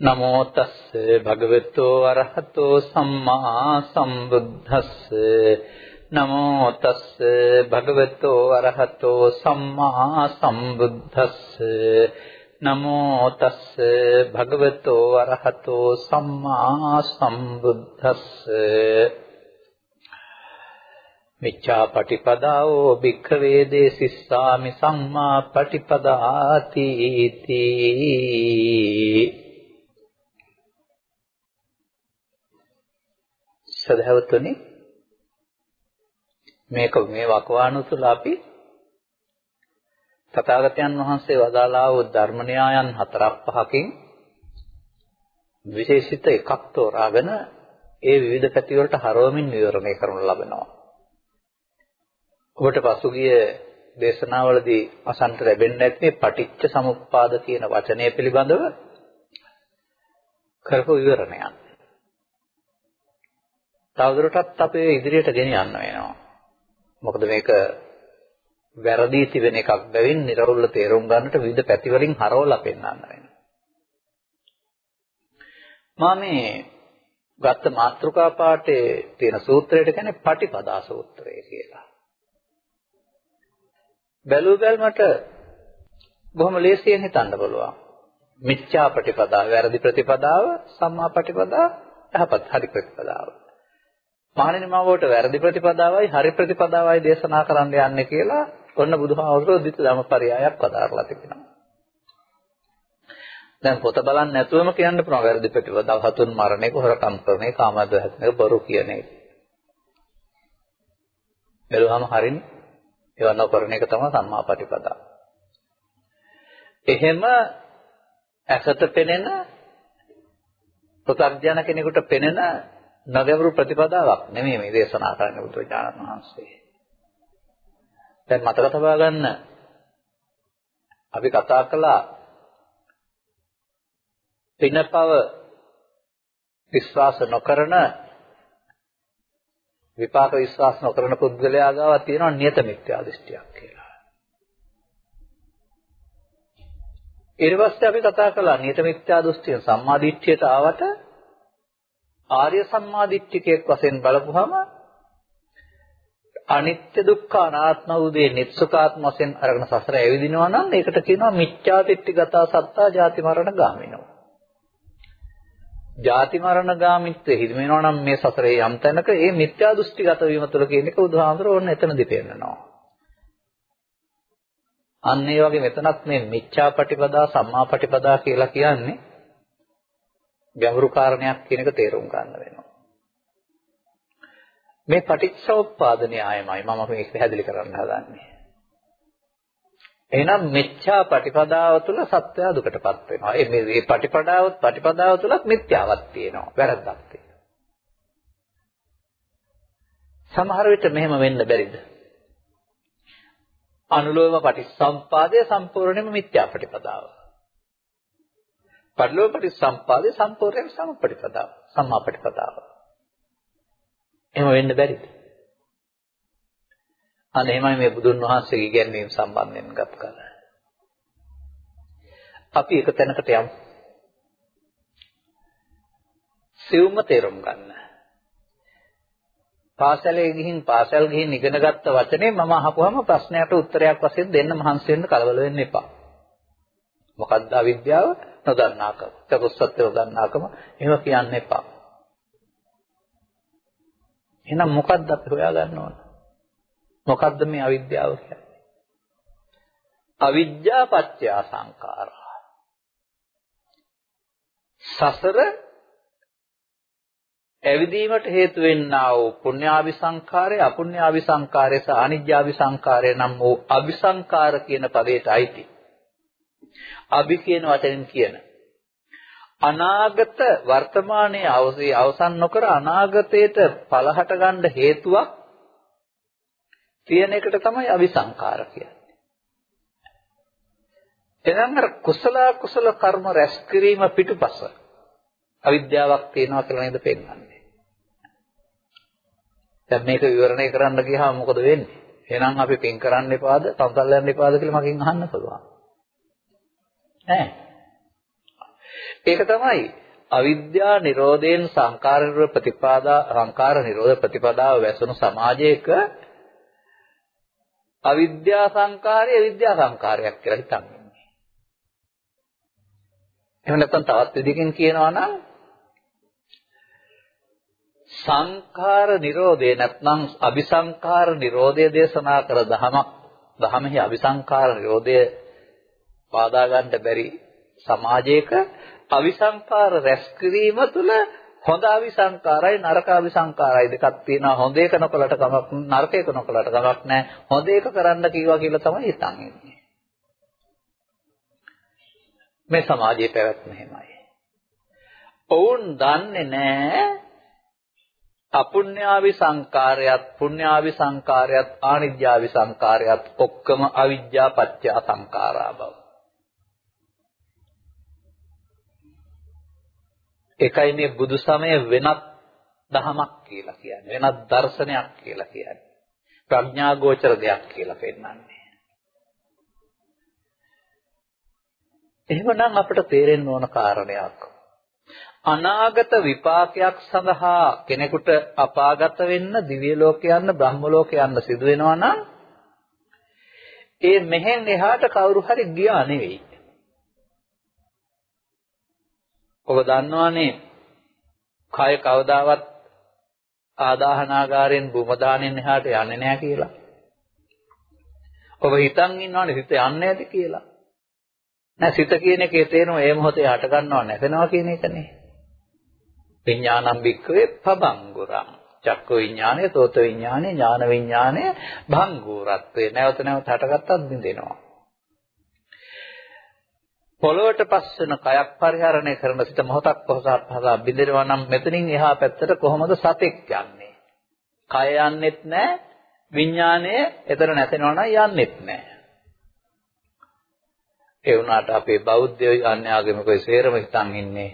නමෝ තස්ස භගවතෝ අරහතෝ සම්මා සම්බුද්දස්ස නමෝ තස්ස භගවතෝ අරහතෝ සම්මා සම්බුද්දස්ස නමෝ තස්ස භගවතෝ අරහතෝ සම්මා සම්බුද්දස්ස මිච්ඡා පටිපදාෝ භික්ඛවේ දේසිස්සාමි සම්මා පටිපදාති සදහවතුනි මේක මේ වකවානු තුල අපි තථාගතයන් වහන්සේ වදාළා වූ ධර්ම න්‍යායන් හතරක් පහකින් විශේෂිත එකක් තෝරාගෙන ඒ විවිධ පැති වලට හරවමින් විවරණය කරනු ලබනවා. ඔබට පසුගිය දේශනාවලදී අසන්ත ලැබෙන්නේ නැති මේ පටිච්ච සමුප්පාද කියන වචනය පිළිබඳව කරපු විවරණයක්. තවදුරටත් අපේ ඉදිරියට ගෙන යන්න වෙනවා. මොකද මේක වැරදි තිබෙන එකක් බැවින් නිර්වෘල්ල තේරුම් ගන්නට විවිධ පැතිවලින් හරවලා පෙන්වන්න වෙනවා. මා මේ ගත්ත මාත්‍රිකා පාඨයේ තියෙන සූත්‍රයට කියන්නේ පටිපදා සූත්‍රය කියලා. බැලු බැලමට බොහොම ලේසියෙන් හිතන්න පුළුවන්. මිච්ඡා ප්‍රතිපදාව, වැරදි ප්‍රතිපදාව, සම්මා ප්‍රතිපදාව, යහපත් හරි ප්‍රතිපදාව. මහණෙනි මම ඔබට වැරදි ප්‍රතිපදාවයි හරි ප්‍රතිපදාවයි දේශනා කරන්න යන්නේ කියලා ඔන්න බුදුහාමුදුරුවෝ දිට ධම්මපරයයක් පදාරලා තිබෙනවා. දැන් පොත බලන්න නැතුවම කියන්න පුළුවන් වැරදි ප්‍රතිපදාව හතුන් මරණ එක හොරකම් කරන එක කාමද හැදෙන එක බොරු කියන එක. බැලුවම හරිනේ. ඒවා නොකරන එක තමයි සම්මා ප්‍රතිපදාව. එහෙම ඇසට පෙනෙන පුතග්ජන කෙනෙකුට පෙනෙන නගවරු ප්‍රතිපදාවක් නෙමෙයි මේ දේශනා කරන්න බුදුරජාණන් වහන්සේ. දැන් මතක තබා ගන්න අපි කතා කළා පිනපව විශ්වාස නොකරන විපාක විශ්වාස නොකරන පුද්ගලයා ගාව තියෙනවා නියත මිත්‍යා දෘෂ්ටියක් කියලා. ඊට පස්සේ අපි කතා කළා නියත මිත්‍යා දෘෂ්ටිය සම්මා දිට්ඨියට ආවට ආර්ය සම්මාදිට්ඨිකයෙක් වශයෙන් බලපුවම අනිත්‍ය දුක්ඛ අනාත්ම වූ දේ නිත්සුකාත්ම වශයෙන් අරගෙන සසර ඇවිදිනවා නම් ඒකට කියනවා මිච්ඡාදිට්ඨිගත සත්තා ජාති මරණ ගාමිනෝ. ජාති මරණ ගාමිත්වයේ හිදෙනවා නම් මේ සසරේ යම් තැනක ඒ මිත්‍යා දෘෂ්ටිගත වීම තුළ කියන එක බුදුහාමුදුරුවෝ ඔන්න එතනදි පෙන්නනවා. අන්න ඒ වගේ මෙතනත් මේ මිච්ඡා පටිපදා සම්මා පටිපදා කියලා කියන්නේ ගැඹුරු කාරණයක් කියන එක තේරුම් ගන්න වෙනවා. මේ පටිච්චසමුප්පාද න්‍යායමයි මම මේක පැහැදිලි කරන්න හදන්නේ. එහෙනම් මෙච්ඡා ප්‍රතිපදාව තුළ සත්‍යය දුකටපත් වෙනවා. ඒ මේ ප්‍රතිපදාව ප්‍රතිපදාව තුලත් මිත්‍යාවක් තියෙනවා. වැරද්දක් තියෙනවා. සමහර විට මෙහෙම වෙන්න බැරිද? අනුලෝම පටිච්චසම්පාදය සම්පූර්ණයෙන්ම මිත්‍යා ප්‍රතිපදාව. පරිලෝකපටි සම්පාදේ සම්පූර්ණයෙන් සම්පටිපදාව. සම්මාපටිපදාව. එහෙම වෙන්න බැරිද? අන්න එහෙමයි මේ බුදුන් වහන්සේගේ ඉගැන්වීම් සම්බන්ධයෙන් ගත් කල. අපි එක තැනකට යමු. සිව්ම තේරුම් ගන්න. පාසලේ ගිහින් පාසල් ගිහින් ඉගෙන ගත්ත වචනේ මම අහපුවම ප්‍රශ්නයට උත්තරයක් වශයෙන් දෙන්න මහන්සි වෙන්න කලබල වෙන්න එපා. මොකද්ද අවිද්‍යාව? නොදන්නාකම. චතුස්සත්‍ය නොදන්නාකම එහෙම කියන්න එපා. එහෙනම් මොකද්ද අපි හොයාගන්න ඕන? මොකද්ද මේ අවිද්‍යාව කියන්නේ? අවිද්‍යා පත්‍ය සංඛාරා. සසර ඇවිදීමට හේතු වෙන්නා වූ පුණ්‍යාවි සංඛාරය අපුණ්‍යාවි සංඛාරය සහ අනිජ්ජාවි සංඛාරය නම් වූ අபிසංඛාර කියන පදයට අයිති. අභි කියන වචනෙන් කියන අනාගත වර්තමානයේ අවසී අවසන් නොකර අනාගතයට පළහට ගන්න හේතුවක් තියෙන එකට තමයි අවිසංකාර කියන්නේ. එහෙනම් අර කුසල කුසල කර්ම රැස් කිරීම පිටුපස අවිද්‍යාවක් තියෙනවා කියලා නේද පෙන්වන්නේ. දැන් මේක විවරණය කරන්න ගියාම මොකද වෙන්නේ? එහෙනම් අපි පින් කරන්න එපාද, පන්සල් යන්න එපාද කියලා මගෙන් අහන්න පුළුවන්. නෑ. ඒක තමයි අවිද්‍යා නිරෝධයෙන් සංකාර නිරෝධ ප්‍රතිපදා සංකාර නිරෝධ ප්‍රතිපදාව වැසුණු සමාජයක අවිද්‍යා සංකාරය විද්‍යා සංකාරයක් කියලා හිතන්නේ. එහෙම නැත්නම් තවත් විදිහකින් කියනවා නම් සංඛාර නිරෝධය නැත්නම් අபிසංඛාර නිරෝධය දේශනා කර දහමක් දහමෙහි අபிසංඛාර නිරෝධය පාදා ගන්න බැරි සමාජයක අවිසංකාර රැස් කිරීම තුළ හොඳ අවිසංකාරයි නරක අවිසංකාරයි. දෙකක් තියෙනවා. හොඳ එක නොකලට කමක් නරක එක නොකලට කමක් නැහැ. හොඳ එක කරන්න කිව්වා කියලා තමයි හිතන් ඉන්නේ. මේ සමාජයේ පැවැත්ම එහෙමයි. ඔවුන් දන්නේ නැහැ අපුඤ්ඤාවි සංකාරයත් පුඤ්ඤාවි සංකාරයත් ආනිජ්ජාවි සංකාරයත් ඔක්කොම අවිජ්ජා පත්‍ය සංකාරා බව. ඒකයි මේ බුදු සමය වෙනත් දහමක් කියලා කියන්නේ. වෙනත් දර්ශනයක් කියලා කියන්නේ. ප්‍රඥා ගෝචර දෙයක් කියලා පෙන්වන්නේ. එහෙමනම් අපිට තේරෙන්න ඕන කාරණයක්. අනාගත විපාකයක් සඳහා කෙනෙකුට අපාගත වෙන්න දිව්‍ය ලෝක යන්න බ්‍රහ්ම ලෝක යන්න සිදු වෙනවා නම් ඒ මෙහෙන් එහාට කවුරු හරි ගියා නෙවෙයි. ඔබ දන්නවනේ කය කවදාවත් ආදාහනාගාරයෙන් බුම දානෙන් එහාට යන්නේ නැහැ කියලා. ඔබ හිතන් ඉන්නවනේ සිත යන්නේ නැති කියලා. නෑ සිත කියන එකේ තේරුම ඒ මොහොතේ හට ගන්නව නැසෙනවා කියන එකනේ. විඥානම් වික්කවේ පබංගුරං. චක්ක විඥානය, සෝත විඥානය, ඥාන විඥානය භංගුරත්වේ නැවත නැවත හටගත්තත් බින්දෙනවා. පොළොවට පස් වෙන කයක් පරිහරණය කරන සිට මොහොතක් කොහොසත් හදා බිඳිනවා නම් මෙතනින් එහා පැත්තට කොහොමද සතෙක් යන්නේ? කය යන්නෙත් නැහැ, විඥානය එතන නැතෙනවා නම් යන්නෙත් නැහැ. ඒ වුණාට අපේ බෞද්ධයෝ අන්‍යාගමිකයෝ සේරම හිතන් ඉන්නේ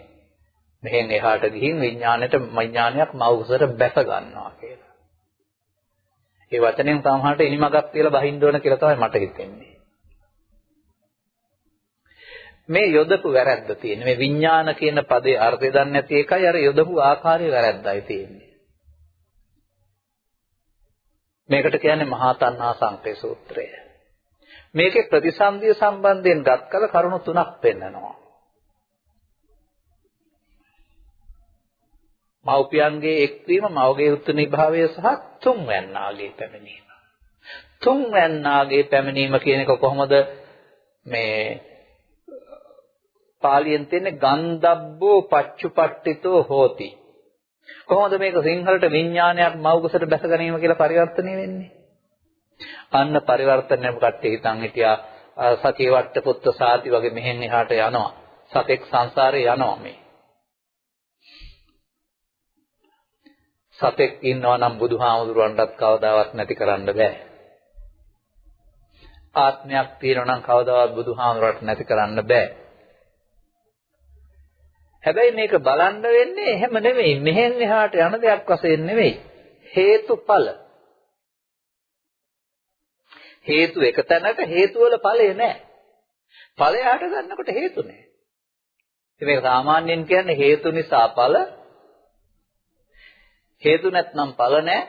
මෙහෙන් එහාට ගිහින් විඥාණයට විඥානයක් මවුසට බැස ගන්නවා කියලා. ඒ වචනෙන් සමහරට ඉනිමගක් කියලා බහින්න ඕන කියලා තමයි මට හිතෙන්නේ. මේ යොදපු වැරැද්ද තියෙන්නේ. මේ විඥාන කියන පදේ අර්ථය දන්නේ නැති එකයි අර යොදපු ආකාරයේ වැරැද්දයි තියෙන්නේ. මේකට කියන්නේ මහා තණ්හා සංකේ සූත්‍රය. මේකේ ප්‍රතිසන්දිය සම්බන්ධයෙන් ගත් කල කරුණු තුනක් පෙන්නනවා. මව්පියන්ගේ එක්වීම මවගේ උත්තුනි භාවය සහ තුන්වැන්නාගේ පැමිණීම. තුන්වැන්නාගේ පැමිණීම කියන එක කොහොමද මේ පාලියෙන් තියෙන්නේ ගන්ධබ්බෝ පච්චුපට්ඨිතෝ හෝති. කොහොමද මේක සිංහලට විඥානයක් මව්කුසට බැස ගැනීම කියලා පරිවර්තනය වෙන්නේ? අන්න පරිවර්තනය කට්ටිය හිතන් හිටියා සතිය වට්ට පුත්ත සාති වගේ මෙහෙන් එහාට යනවා. සතෙක් සංසාරේ යනවා මේ. සතෙක් ඉන්නවා නම් බුදුහාමුදුරන්ටත් කවදාවත් නැති කරන්න බෑ. ආත්මයක් තියෙනවා නම් කවදාවත් බුදුහාමුදුරන්ට නැති කරන්න බෑ. හැබැයි මේක බලන්න වෙන්නේ එහෙම නෙමෙයි. මෙහෙන් එහාට යන දෙයක් වශයෙන් නෙමෙයි. හේතුඵල. හේතු එක තැනක හේතු වල ඵලය නැහැ. ඵලය හට ගන්නකොට හේතු නැහැ. ඉතින් මේක සාමාන්‍යයෙන් කියන්නේ හේතු නිසා ඵල හේතු නැත්නම් ඵල නැහැ.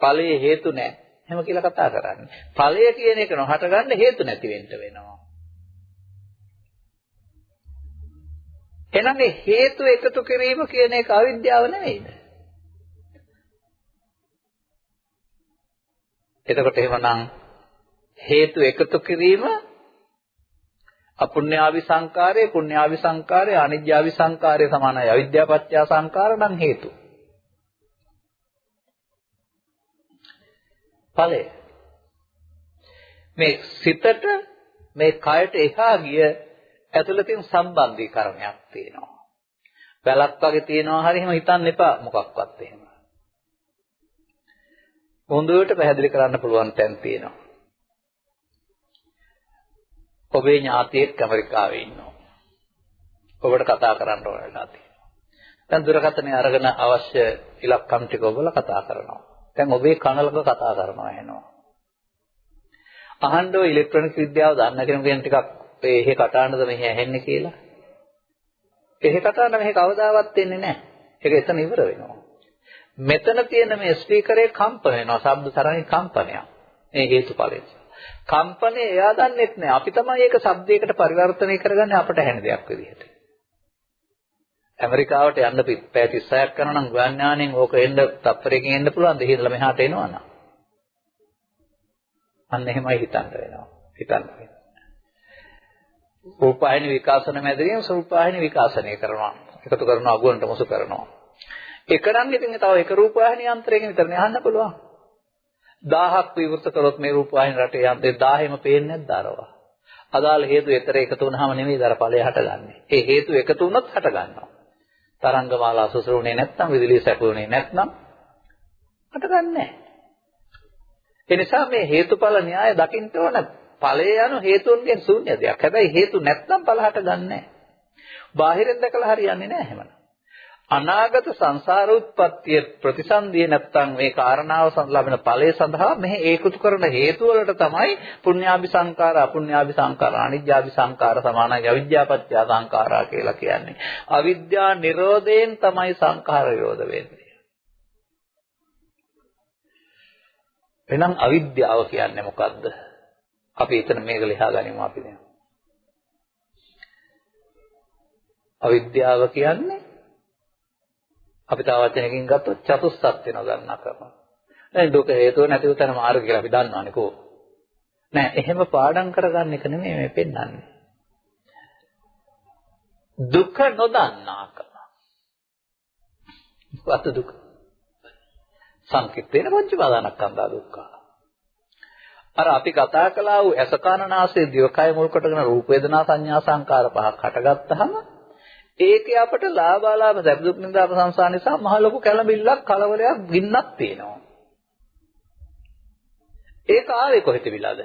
ඵලයේ හේතු නැහැ. එහෙම කියලා කතා කරන්නේ. ඵලය කියන එක නොහට ගන්න හේතු නැති වෙන්න වෙනවා. එහෙනම් මේ හේතු එකතු කිරීම කියන එක අවිද්‍යාව නෙමෙයිද? එතකොට එහෙමනම් හේතු එකතු කිරීම අපුඤ්ඤාවි සංකාරය, පුඤ්ඤාවි සංකාරය, අනිජ්ජාවි සංකාරය සමානයි. අවිද්‍යාපත්‍ය සංකාර නම් හේතු. ඵලය. මේ සිතට මේ කයට එහා ගිය ඇතුළතින් සම්බන්ධීකරණයක් තියෙනවා. වැලක් වගේ තියෙනවා හරි එහෙම හිතන්න එපා මොකක්වත් එහෙම. හොඳට පැහැදිලි කරන්න පුළුවන් තැන් තියෙනවා. ඔබේ ඥාතියෙක් ඇමරිකාවේ ඉන්නවා. ඔබට කතා කරන්න ඕන වෙලා තියෙනවා. දැන් දුරකථනය අරගෙන අවශ්‍ය ඉලක්කම් ටික ඔබලා කතා කරනවා. දැන් ඔබේ කනලක කතා කරනවා එනවා. අහන්න ඔය ඉලෙක්ට්‍රොනික විද්‍යාව දන්න කෙනෙකුගෙන් ටිකක් එහෙ කටහඬද මෙහි ඇහෙන්නේ කියලා. එහෙ කතා නම් මෙහෙ කවදාවත් එන්නේ නැහැ. ඒක එතන ඉවර වෙනවා. මෙතන තියෙන මේ ස්පීකරේ කම්පන වෙනවා. ශබ්ද තරංගේ කම්පනයක්. මේ හේතුඵලය. කම්පනේ එයා දන්නෙත් නෑ. අපි තමයි ඒක ශබ්දයකට පරිවර්තනය කරගන්නේ අපට හැන දෙයක් විදිහට. ඇමරිකාවට යන්න පැය 36ක් කරනවා නම් ගුවන් යානෙන් ඕක එන්න තප්පරයකින් එන්න පුළුවන් දෙහිඳලා මෙහාට එනවනම්. අන්න එහෙමයි හිතන්න වෙනවා. හිතන්න වෙනවා. රූපායන විකාශන මැදිරියෙන් ස්වරූපායන විකාශනය කරනවා. එකතු කරනවා අගුවන්ට මොසු කරනවා. එකනම් ඉතින් තව එක රූපායන යන්ත්‍රයකින් විතරනේ අහන්න පුළුවන්. 1000ක් විවෘත කරොත් මේ රූපායන රටේ යන්ත්‍රය 1000ම පේන්නේ නැද්ද අරවා? අදාළ හේතු ඊතර එකතු වුනහම නෙමෙයි දර ඵලය හටගන්නේ. ඒ හේතු එකතු වුණොත් හටගන්නවා. තරංගමාලා සුසරුනේ නැත්නම් විදුලිය සැපුනේ නැත්නම් හටගන්නේ නැහැ. ඒ නිසා මේ හේතුඵල න්‍යාය දකින්න ඕන ඵලය යන හේතුන්ගෙන් ශූන්‍ය දෙයක්. හැබැයි හේතු නැත්නම් ඵල හටගන්නේ නැහැ. බාහිරින් දැකලා හරියන්නේ නැහැ එහෙමනම්. අනාගත සංසාර උත්පත්තිය ප්‍රතිසන්දිය නැත්තම් මේ කාරණාව ලැබෙන ඵලය සඳහා මෙහි ඒකතු කරන හේතු වලට තමයි පුඤ්ඤාභි සංකාර අපුඤ්ඤාභි සංකාර අනිජ්ජාභි සංකාර සමානයි අවිද්‍යාපත්‍ය සංකාරා කියලා කියන්නේ. අවිද්‍යා නිරෝධයෙන් තමයි සංඛාර නිරෝධ වෙන්නේ. එහෙනම් අවිද්‍යාව කියන්නේ මොකද්ද? අපි එතන මේක ලියා ගනිමු අපි දැන්. අවිද්‍යාව කියන්නේ අපි තව වචනකින් ගත්තොත් චතුස්සත් වෙනවා ගන්නා කරනවා. දැන් දුක හේතුව නැතිව තන මාර්ග කියලා අපි දන්නවනේ කෝ. නෑ එහෙම පාඩම් කරගන්න එක නෙමෙයි මේ පෙන්වන්නේ. දුක නොදන්නාකම. වත දුක. සංකිටේන පංචපාදානස්කන්ධා දුක්ඛ. අර අපි කතා කළා වූ අසකනාසයේ දිවකය මුල් කොටගෙන රූප වේදනා සංඥා සංකාර පහක් හටගත්තාම ඒකේ අපට ලාභාලාභ සැප දුක් නින්දාප සංසාර නිසා මහ ලොකු කැළඹිල්ලක් කලවලයක් ගින්නක් තියෙනවා. ඒක ආවේ කොහෙද විලාද?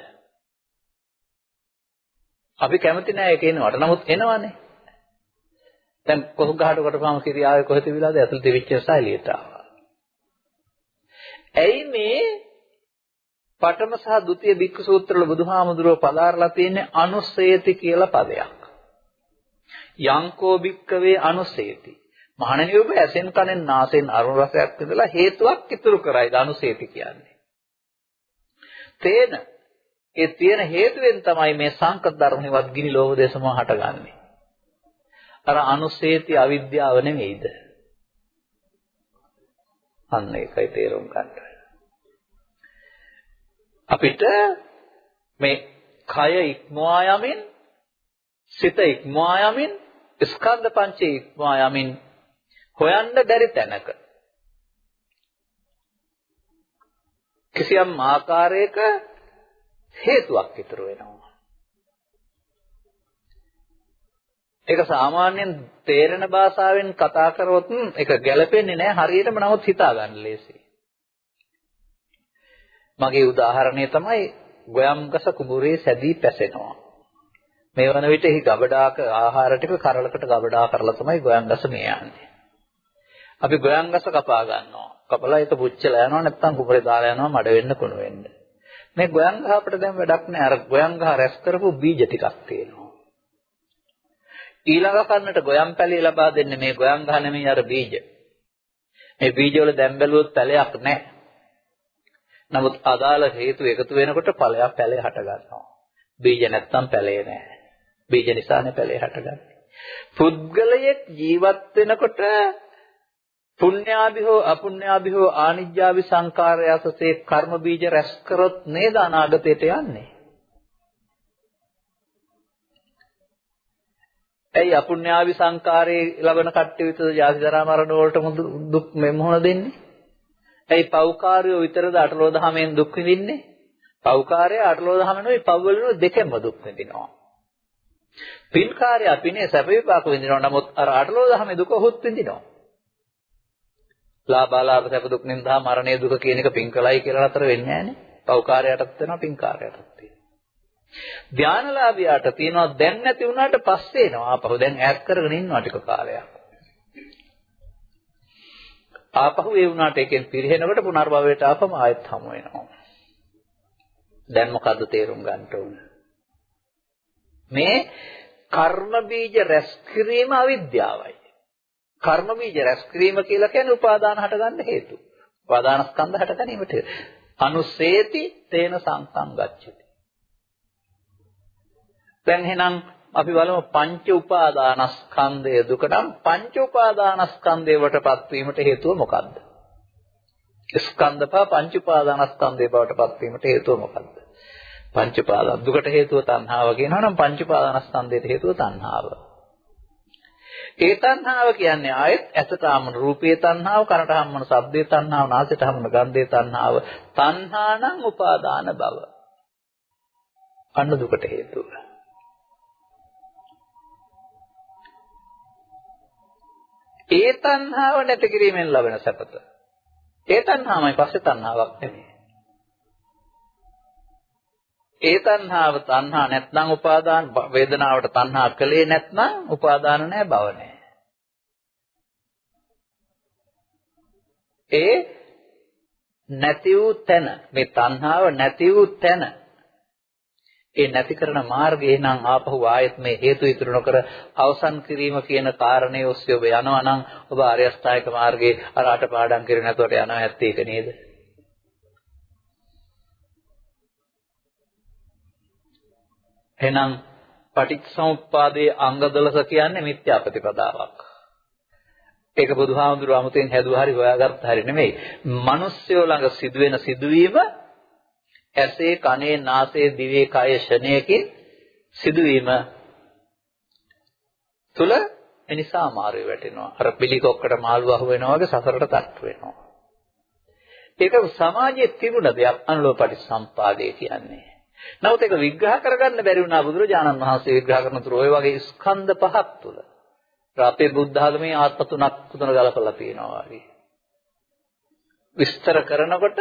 අපි කැමති නෑ ඒක එනවට. නමුත් එනවනේ. දැන් කොහොම ගහට කොටපම කිරියාවේ කොහෙද විලාද? ඇතුළත වෙච්ච නිසා එළියට ආවා. ඇයි මේ පඨම සහ ဒုတိ ය බික්ක සූත්‍රවල බුදුහාමුදුරුවෝ පදාරලා තියෙන්නේ අනුස්සේති කියලා පදයක්. යංකෝ භික්කවේ අනුසේති. මහණෙනි ඔබ ඇසෙන් කනෙන් නාසෙන් අරුණ රසයක් විඳලා හේතුවක් ඉතුරු කරයිද අනුසේති කියන්නේ. තේන ඒ තියෙන හේතුවෙන් තමයි මේ සංකත ධර්මෙවත් ගිනි ලෝභ දේශම හටගන්නේ. අර අනුසේති අවිද්‍යාව නෙමෙයිද? අන්න ඒකයි තේරුම් ගන්න. අපිට මේ කය ඉක්මවා යමින් සිත ඉක්මවා යමින් ස්කන්ධ පංචේ ඉක්මවා යමින් හොයන්න බැරි තැනක කිසියම් ආකාරයක හේතුවක් ඉතුරු වෙනවා. ඒක සාමාන්‍යයෙන් තේරෙන භාෂාවෙන් කතා කරොත් ඒක ගැලපෙන්නේ නැහැ හරියටම නමුත් හිතා ගන්න ලේසියි. මගේ උදාහරණය තමයි ගොයම් ගස කුඹුරේ සැදී පැසෙනවා. මේ වන විට එහි ගබඩාක ආහාර ටික කරලකට ගබඩා කරලා තමයි ගොයන්ගස මේ යන්නේ. අපි ගොයන්ගස කපා ගන්නවා. කපලා ඒක පුච්චලා යනවා නැත්නම් කුඹරේ දාලා යනවා මඩ වෙන්න කුණු වෙන්න. මේ ගොයන්ගහ අපිට දැන් වැඩක් නෑ. අර ගොයන්ගහ රැස් කරපු බීජ ටිකක් තියෙනවා. ඊළඟ කන්නට ගොයම් පැලී ලබා දෙන්නේ මේ ගොයන්ගහ නෙමෙයි අර බීජ. මේ බීජ වල දැන් බැලුවොත් පැලයක් නෑ. නමුත් අදාළ හේතු එකතු වෙනකොට ඵලයක් පැලේ හට ගන්නවා. බීජ නැත්තම් පැලේ නෑ. බීජ නිසානේ පැලේ හටගන්නේ. පුද්ගලයෙක් ජීවත් වෙනකොට පුණ්‍යාභි හෝ අපුණ්‍යාභි හෝ ආනිජ්ජාභි සංකාරයසසේ කර්ම බීජ රැස් කරොත් නේද අනාගතයට යන්නේ. ඇයි අපුණ්‍යාභි සංකාරයේ ලබන කට්ටිය විතර ජාති ජරා මරණ වලට දුක් මෙමුහුණ දෙන්නේ? ඇයි පෞකාරයෝ විතරද අටලෝ දහමෙන් දුක් විඳින්නේ? පෞකාරය අටලෝ දහම නෙවෙයි පව් වලින් දෙකෙන්ම දුක් විඳිනවා. පින්කාරය පිනේ සැප විපාක විඳිනවා. නමුත් අර අටලෝ දහමේ දුක හොත් විඳිනවා. ලාභාලාභ සැප දුක් නින්දා මරණය දුක කියන එක පින්කලයි කියලා අතර වෙන්නේ නැහනේ. පෞකාරයටත් වෙනවා පින්කාරයටත් වෙනවා. ධානලාභියාට තියෙනවා දැන් නැති වුණාට පස්සේ එනවා. ආපහු දැන් ඈත් කරගෙන ඉන්නවා ටික කාලයක්. ආපහු ඒ වුණාට එකෙන් පිරිහෙනකොට පුනර්භවයට ආපම ආයෙත් හමු වෙනවා. දැන් මොකද්ද තේරුම් ගන්න ඕන? මේ කර්ම බීජ රැස් කිරීම අවිද්‍යාවයි. කර්ම බීජ රැස් කිරීම කියලා කියන්නේ උපාදාන හටගන්න හේතු. උපාදාන ස්කන්ධ හට ගැනීමට. අනුසේති තේන සංසං ගච්ඡති. දැන් එහෙනම් අපි බලමු පංච උපාදානස්කන්ධය දුක නම් පංච උපාදානස්කන්ධය වටපත් වීමට හේතුව මොකද්ද? ස්කන්ධපා පංච උපාදානස්කන්ධය බවට පත් වීමට හේතුව මොකද්ද? පංච උපාදාන දුකට හේතුව තණ්හාව කියනවා නම් පංච උපාදානස්කන්ධයට හේතුව තණ්හාව. ඒ තණ්හාව කියන්නේ ආයෙත් ඇසට හම්බුන රූපේ තණ්හාව, කනට හම්බුන ශබ්දේ තණ්හාව, නාසයට හම්බුන ගන්ධේ තණ්හාව, තණ්හානම් උපාදාන බව. අන්න දුකට හේතුව. ඒ තණ්හාව නැති කිරීමෙන් ලබන සැපත. ඒ තණ්හාවයි පස්සේ තණ්හාවක් නෙමෙයි. ඒ තණ්හාව තණ්හා නැත්නම් උපාදාන වේදනාවට තණ්හා කළේ නැත්නම් උපාදාන නැහැ භව නැහැ. ඒ නැති වූ තැන මේ තණ්හාව නැති වූ තැන ඒ නැති කරන මාර්ගය නම් ආපහු ආයෙත් මේ හේතු ඉතුරු නොකර අවසන් කිරීම කියන කාරණේ ඔස්සේ ඔබ යනවා නම් ඔබ ආර්ය අෂ්ටායක මාර්ගයේ අරහට පාඩම් කරේ නැතුවට යනවා ඇත්තේ ඒක නේද? එහෙනම් පටිච්චසමුප්පාදයේ අංග 12 කියන්නේ මිත්‍යා ප්‍රතිපදාවක්. ඒක බුදුහාමුදුරුවෝ අමුතෙන් හැදුවා හරි හොයාගත්ත හරි නෙමෙයි. මිනිස්සුયો ළඟ සිදුවෙන සිදුවීම ඇසේ කනේ නාසයේ දිවේ කය ෂණයකින් සිදුවීම තුල එනිසා මාරුවේ වැටෙනවා. අර පිළිකොක්කට මාළු අහු වෙනවා වගේ සසරට තට්ටු වෙනවා. ඒක සමාජයේ තිබුණ දෙයක් අනුලෝප පටිසම්පාදේ කියන්නේ. නමුත් ඒක විග්‍රහ කරගන්න බැරි වුණා බුදුරජාණන් වහන්සේ විග්‍රහ කරන තුරු ওই වගේ ස්කන්ධ පහක් තුල. අපේ බුද්ධ ආගමේ ආත්ම තුනක් තුන ගලපලා තියෙනවා වගේ. විස්තර කරනකොට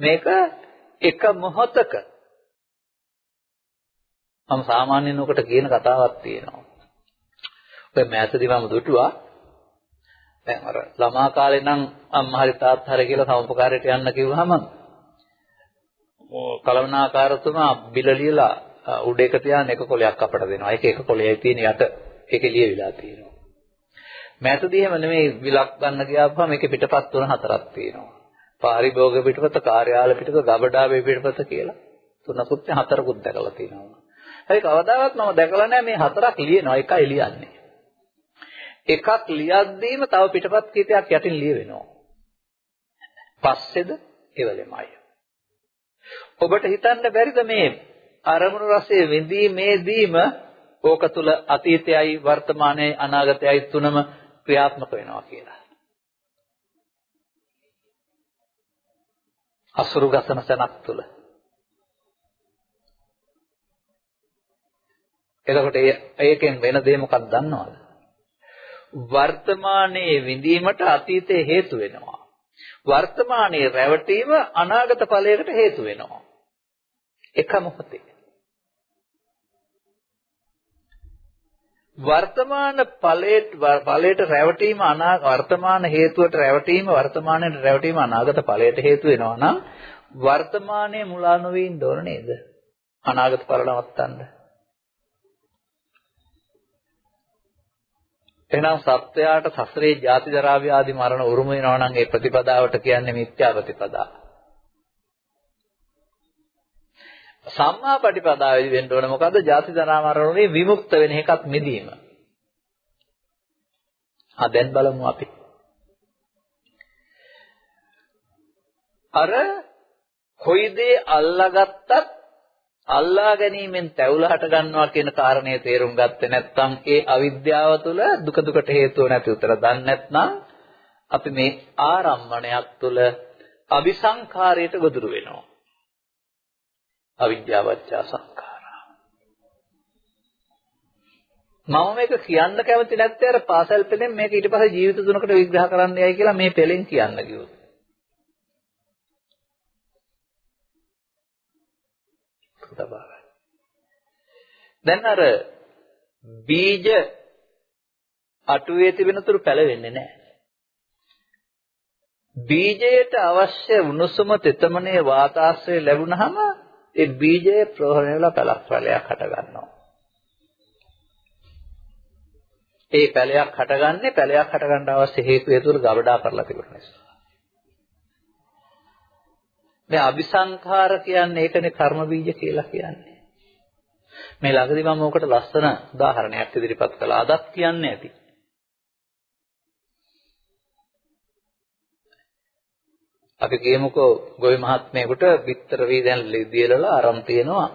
මේක එක මොහොතක මම සාමාන්‍යයෙන් උකට කියන කතාවක් තියෙනවා. ඔය මෑතදී මම දුටුවා. දැන් අර ළමා කාලේ නම් අම්මා හරි තාත්තා හරි කියලා සමුපකාරයට යන්න කිව්වහම කලවනාකාරතුමා බිල ලියලා උඩ එක තියාන එක කොලයක් අපට දෙනවා. ඒක එක කොලයයි තියෙන යට ඒකේ ලියවිලා තියෙනවා. මෑතදී එහෙම නෙමෙයි විලක් ගන්න ගියාම මේකේ පිටපත් තුන හතරක් තියෙනවා. පාරිභෝග පිටපත, කාර්යාල පිටපත, ගබඩාවේ පිටපත කියලා තුනකුත් හතරකුත් දැකලා තියෙනවා. හැබැයි කවදාවත් මම දැකලා නැහැ මේ හතරක් ලියනවා එකයි ලියන්නේ. එකක් ලියද්දීම තව පිටපත් කීපයක් යටින් ලියවෙනවා. පස්සේද එවලෙමයි. ඔබට හිතන්න බැරිද මේ අරමුණු රසයේ විඳීමේදීම ඕක තුල අතීතයයි වර්තමානයයි අනාගතයයි තුනම ක්‍රියාත්මක වෙනවා කියලා. අසුරු ගසන සනක් තුල. එතකොට ඒකෙන් වෙන දේ මොකක්ද දන්නවද? වර්තමානයේ විඳීමට අතීතයේ හේතු වෙනවා. වර්තමානයේ රැවටීම අනාගත ඵලයකට හේතු වෙනවා. එක මොහොතේ. වර්තමාන ඵලයට ඵලයට රැවටීම අනා වර්තමාන හේතුවට රැවටීම වර්තමානයේ රැවටීම අනාගත ඵලයට හේතු වෙනවා නම් වර්තමානයේ මුලා නොවී ඉන්න ඕන නේද? අනාගත ඵල නවත්තන්න. එහෙනම් සත්‍යයට සසරේ ජාති ජරා ව්‍යාධි මරණ උරුම වෙනවා නම් ඒ ප්‍රතිපදාවට කියන්නේ මිත්‍යා ප්‍රතිපදා. සම්මා පටිපදාවේදී වෙන්න ඕන මොකද්ද? ජාති ජරා මරණ වලින් විමුක්ත වෙන එකත් මිදීම. ආ දැන් බලමු අපි. අර කොයි දේ අල්ලාගත්තත් අල්ලා ගැනීමෙන් තැවුල හට ගන්නවා කියන කාරණය තේරුම් ගත්තේ නැත්නම් ඒ අවිද්‍යාව තුළ දුක දුකට හේතුව නැති උතර දන්නේ නැත්නම් අපි මේ ආරම්මණයක් තුළ අபிසංඛාරයට ගොදුරු වෙනවා. අවිද්‍යාවච්ඡා සංඛාරා. මම මේක කියන්න කැමති නැත්තේ අර පාසල් පෙළෙන් මේක ඊට පස්සේ ජීවිත තුනකට විග්‍රහ කරන්න යයි කියලා මේ පෙළෙන් කියන්න කිව්වොත්. තබාගන්න. දැන් අර බීජ අටුවේ තිබෙන තුරු පැලවෙන්නේ නැහැ. බීජයට අවශ්‍ය උණුසුම තෙතමනේ වාතාශ්‍රය ලැබුණහම ඒ බීජය ප්‍රෝහණය වෙලා පැලක් රැලයක් හට ගන්නවා. ඒ පැලයක් හටගන්නේ පැලයක් හටගන්න අවශ්‍ය හේතු ඒ තුල ගබඩා කරලා තිබුණ නිසා. මේ අபிසංඛාර කියන්නේ ඒකනේ කර්ම බීජ කියලා කියන්නේ. මේ ළඟදී මම ඕකට ලස්සන උදාහරණයක් ඉදිරිපත් කළා. අදත් කියන්නේ ඇති. අපි කියමුකෝ ගොවි මහත්මයෙකුට බිත්තර වීදෙන් ලිදියලලා අරන් තියනවා.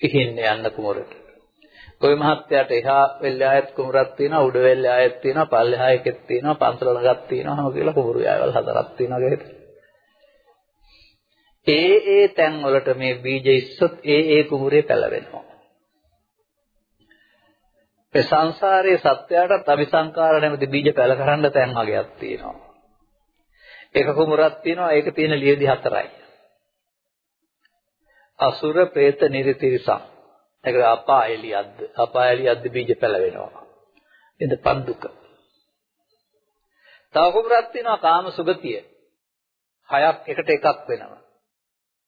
ඉහින්න යන්න කුමරට. ගොවි මහත්තයාට එහා වෙල්ලේ ආයෙත් කුමරක් තියෙනවා උඩ වෙල්ලේ ආයෙත් තියෙනවා පල්ලෙහා එකෙත් තියෙනවා පන්සල ළඟක් තියෙනවා හැම කියලා කුමරු යාවල් හතරක් තියෙනවා ගේට. ඒ ඒ තැන් වලට මේ බීජ ඉස්සොත් ඒ ඒ කුමරේ පැලවෙනවා. මේ සංසාරයේ සත්‍යයටත් අවිසංකාර නැමැති බීජ පැල කරන්න තැන් වගේක් තියෙනවා. ඒක කුමරක් තියෙනවා ඒක තියෙන ලියදි හතරයි. අසුර പ്രേත නිරිතිරිසම්. ඒක අපායලියද්ද අපායලියද්ද බීජ පැල වෙනවා. එද පන්දුක. තව කුමරක් තියෙනවා කාම සුගතිය. හයක් එකට එකක් වෙනවා.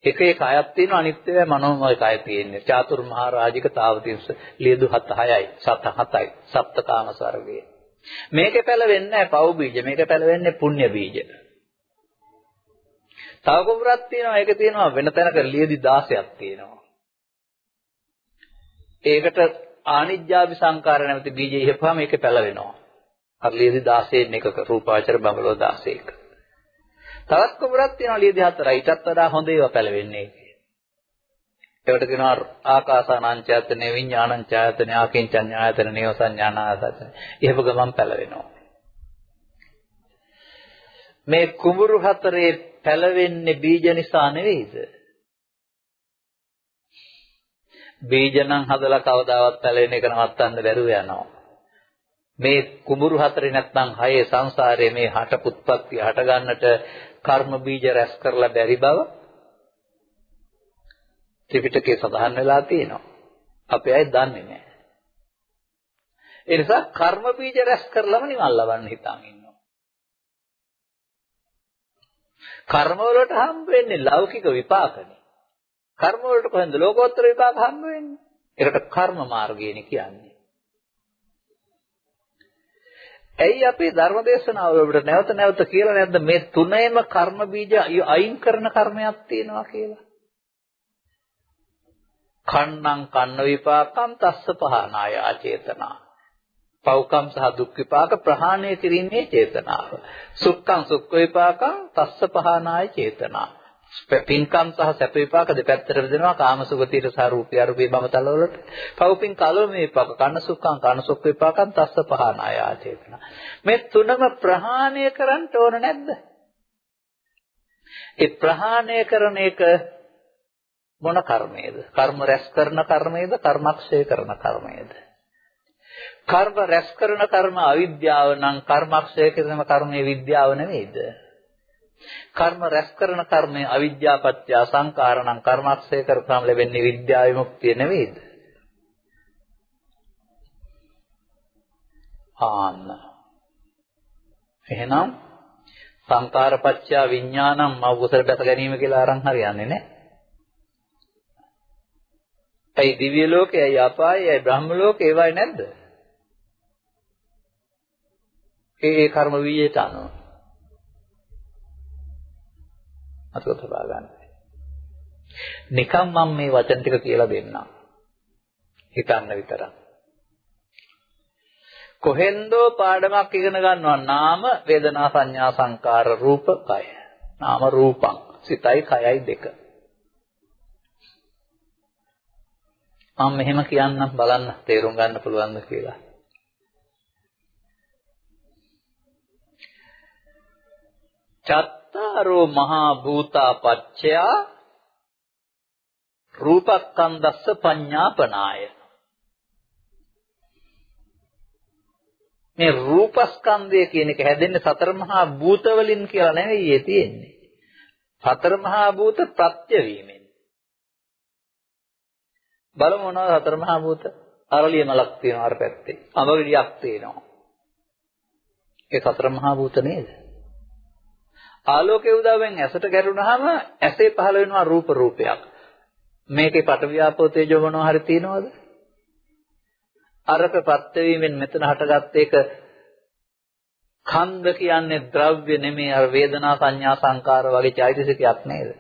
එක එක අයත් තියෙනවා අනිත් ඒවා මනෝමය කය තියෙන්නේ. චාතුර් මහා රාජික තාවතිස්ස ලියදු 7 6යි, සත 7යි, සප්තකාම ස්වර්ගයේ. මේකේ පැලවෙන්නේ නැහැ පව් බීජ. මේකේ පැලවෙන්නේ පුණ්‍ය බීජ. තව කුඹරක් තියෙනවා. ඒක තියෙනවා වෙන තැනක ලියදි 16ක් තියෙනවා. ඒකට ආනිජ්ජාභි සංකාර නැමැති බීජය ඉහපුවාම ඒකේ පැලවෙනවා. අර ලියදි 16න් එකක රූපාවචර බඹලෝ 16ක. තවත් කුඹරක් තියෙනවා ලියදි හතරයි. ඊටත් වඩා හොඳ ඒවා පැලවෙන්නේ. ඒකට කියනවා ආකාසානංචයතන විඥානංචයතන ආකින්චඤ්ඤායතන නේව සංඥානාසතන. එහෙම ගමන් පැලවෙනවා. මේ කුඹුරු හතරේ පැලවෙන්නේ බීජ නිසා නෙවෙයිද? බීජ නම් හදලා කවදාවත් පැලෙන එක නවත්තන්න බැරුව යනවා. මේ කුඹුරු හතරේ නැත්නම් හයේ සංසාරයේ මේ හට පුත්පත්ති හට ගන්නට කර්ම බීජ රැස් කරලා බැරි බව ත්‍රිපිටකයේ සඳහන් වෙලා තියෙනවා. අපි අය දන්නේ නැහැ. ඒ නිසා කර්ම බීජ රැස් කරලම නිවන් ලබන්න හිතාගෙන ඉන්නවා. කර්ම වලට හම්බ වෙන්නේ ලෞකික විපාකනේ. කර්ම වලට කොහෙන්ද ලෝකෝත්තර විපාක හම්බ වෙන්නේ? ඒකට කර්ම මාර්ගයනේ කියන්නේ. ඇයි අපේ ධර්ම දේශනාවල වලට නැවත නැවත කියලා නැද්ද මේ තුනේම කර්ම බීජ අයින් කරන කර්මයක් තියෙනවා කියලා? කන්නං කන්න විපාකම් තස්ස පහනාය ආචේතනා. පෞකම් සහ දුක් විපාක ප්‍රහාණය කිරීමේ චේතනාව. සුක්ඛං සුක්ඛ විපාකම් තස්ස පහනාය චේතනා. පින්කම් සහ සැප විපාක දෙපැත්තට බෙදෙනවා කාම සුගතියට සහ රූපී අරූපී බමතල වලට. පව්පින් කලෝ මේ විපාක කන සුඛං කන සුඛ විපාකම් තස්ස පහනාය ආචේතනා. මේ තුනම ප්‍රහාණය කරන්න ඕන නැද්ද? ඒ ප්‍රහාණය කරන එක මොන කර්මයේද? කර්ම රැස් කරන කර්මයේද? කර්මක්ෂය කරන කර්මයේද? කර්ම රැස් කරන කර්ම අවිද්‍යාව නම් කර්මක්ෂය කරන කර්මයේ විද්‍යාව නෙවෙයිද? කර්ම රැස් කරන කර්මය අවිද්‍යාපත්‍ය සංකාර නම් කර්මක්ෂය කරපුවාම ලැබෙන්නේ විද්‍යා විමුක්තිය නෙවෙයිද? ආන්න. එහෙනම් සංකාරපත්‍ය විඥානම් මව්වසර දැක ගැනීම කියලා අරන් හරියන්නේ නැහැ. ඇයි දිව්‍ය ලෝකේ, ඇයි අපායේ, ඇයි බ්‍රහ්ම ලෝකේ ඒවයි නැද්ද? ඒ ඒ කර්ම වීයට අනුව. අතක තබා ගන්න. නිකම් මම මේ වචන ටික කියලා දෙන්නම්. හිතන්න විතරක්. කොහෙන්දෝ පාඩමක් ඉගෙන ගන්නවා නාම වේදනා සංඥා සංකාර රූප කය. නාම රූපං සිතයි කයයි දෙක. මම මෙහෙම කියන්නම් බලන්න තේරුම් ගන්න පුළුවන්ද කියලා. චත්තාරෝ මහා භූතා පච්චයා රූපස්කන්ධස්ස පඤ්ඤාපනාය මේ රූපස්කන්ධය කියන එක හැදෙන්නේ සතර මහා භූත වලින් කියලා නෙවෙයි තියෙන්නේ සතර මහා භූත ප්‍රත්‍ය වීමෙන් බලමු මොනවද හතර මහා භූත? අරලිය මලක් තියෙනවා අර පැත්තේ. අඹ තියෙනවා. ඒ සතර මහා භූත නේද? ආලෝකයේ උදව්වෙන් ඇසට ගැටුණාම ඇසේ පහළ වෙනවා රූප රූපයක්. මේකේ පටවියාපෝ තේජෝ මොනවා හරි තියෙනවද? අරක ප්‍රත්‍යවීමෙන් මෙතන හටගත් එක කන්ද කියන්නේ ද්‍රව්‍ය නෙමෙයි අර වේදනා සංඥා සංකාර වගේ චෛතසිකයක් නේද?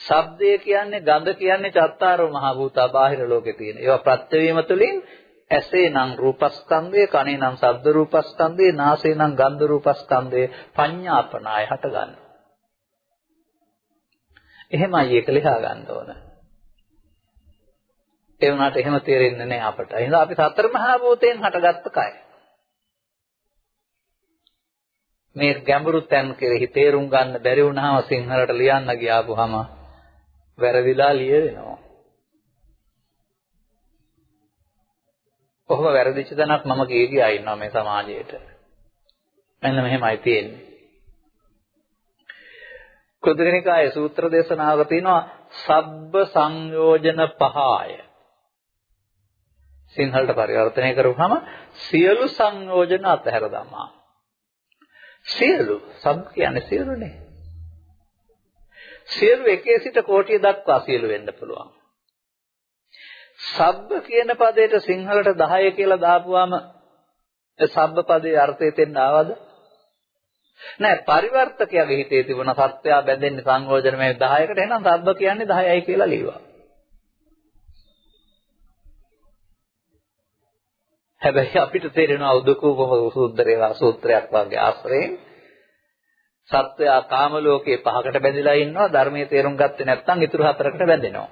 ශබ්දය කියන්නේ ගඳ කියන්නේ චත්තාරෝ මහ භූතා බාහිර ලෝකේ තියෙන. ඒවා ප්‍රත්‍යවීම තුළින් ඇසේ නම් රූපස්කන්ධය, කනේ නම් ශබ්ද රූපස්කන්ධය, නාසයේ නම් ගන්ධ රූපස්කන්ධය පඤ්ඤාපනාය හට ගන්නවා. එහෙමයි ඒක ලියා ගන්න ඕන. ඒ වුණාට එහෙම තේරෙන්නේ නැහැ අපට. එහෙනම් අපි සතර මහා භූතයෙන් හටගත්ත කය. මේ ගැඹුරු තැන් කෙරෙහි තේරුම් ගන්න බැරි වුණාම සිංහලට ලියන්න ගියාපුවාම වැරදිලා ලියවෙනවා. කොහොම වැරදිච්ච තැනක් මම ගියේ ගියා ඉන්නවා මේ සමාජයේට. මෙන්න මෙහෙමයි තියෙන්නේ. කුද්දකනිකායේ සූත්‍ර දේශනාවක තියෙනවා සබ්බ සංයෝජන පහය. සිංහලට පරිවර්තනය කරපුවාම සියලු සංයෝජන අතහැර දමා. සියලු සබ් කියන්නේ සියලුනේ. සියලු එකේ සිට කෝටිය දක්වා සියලු වෙන්න පුළුවන්. සබ්බ කියන පදයට සිංහලට 10 කියලා දාපුවාම සබ්බ පදේ අර්ථය තෙන්න ආවද? නෑ පරිවර්තකයාගේ හිතේ තිබුණ සත්‍යය බැඳෙන්නේ සංයෝජනමය 10කට එහෙනම් සබ්බ කියන්නේ 10යි කියලා ලියුවා. හැබැයි අපිට තේරෙනවා උදකූපම සූත්‍රේ සූත්‍රයක් වගේ ආශ්‍රයෙන් සත්වයා කාම ලෝකේ පහකට බැඳිලා ඉන්නවා ධර්මයේ තේරුම් ගත්තේ නැත්නම් ඊටු හතරකට බැඳෙනවා.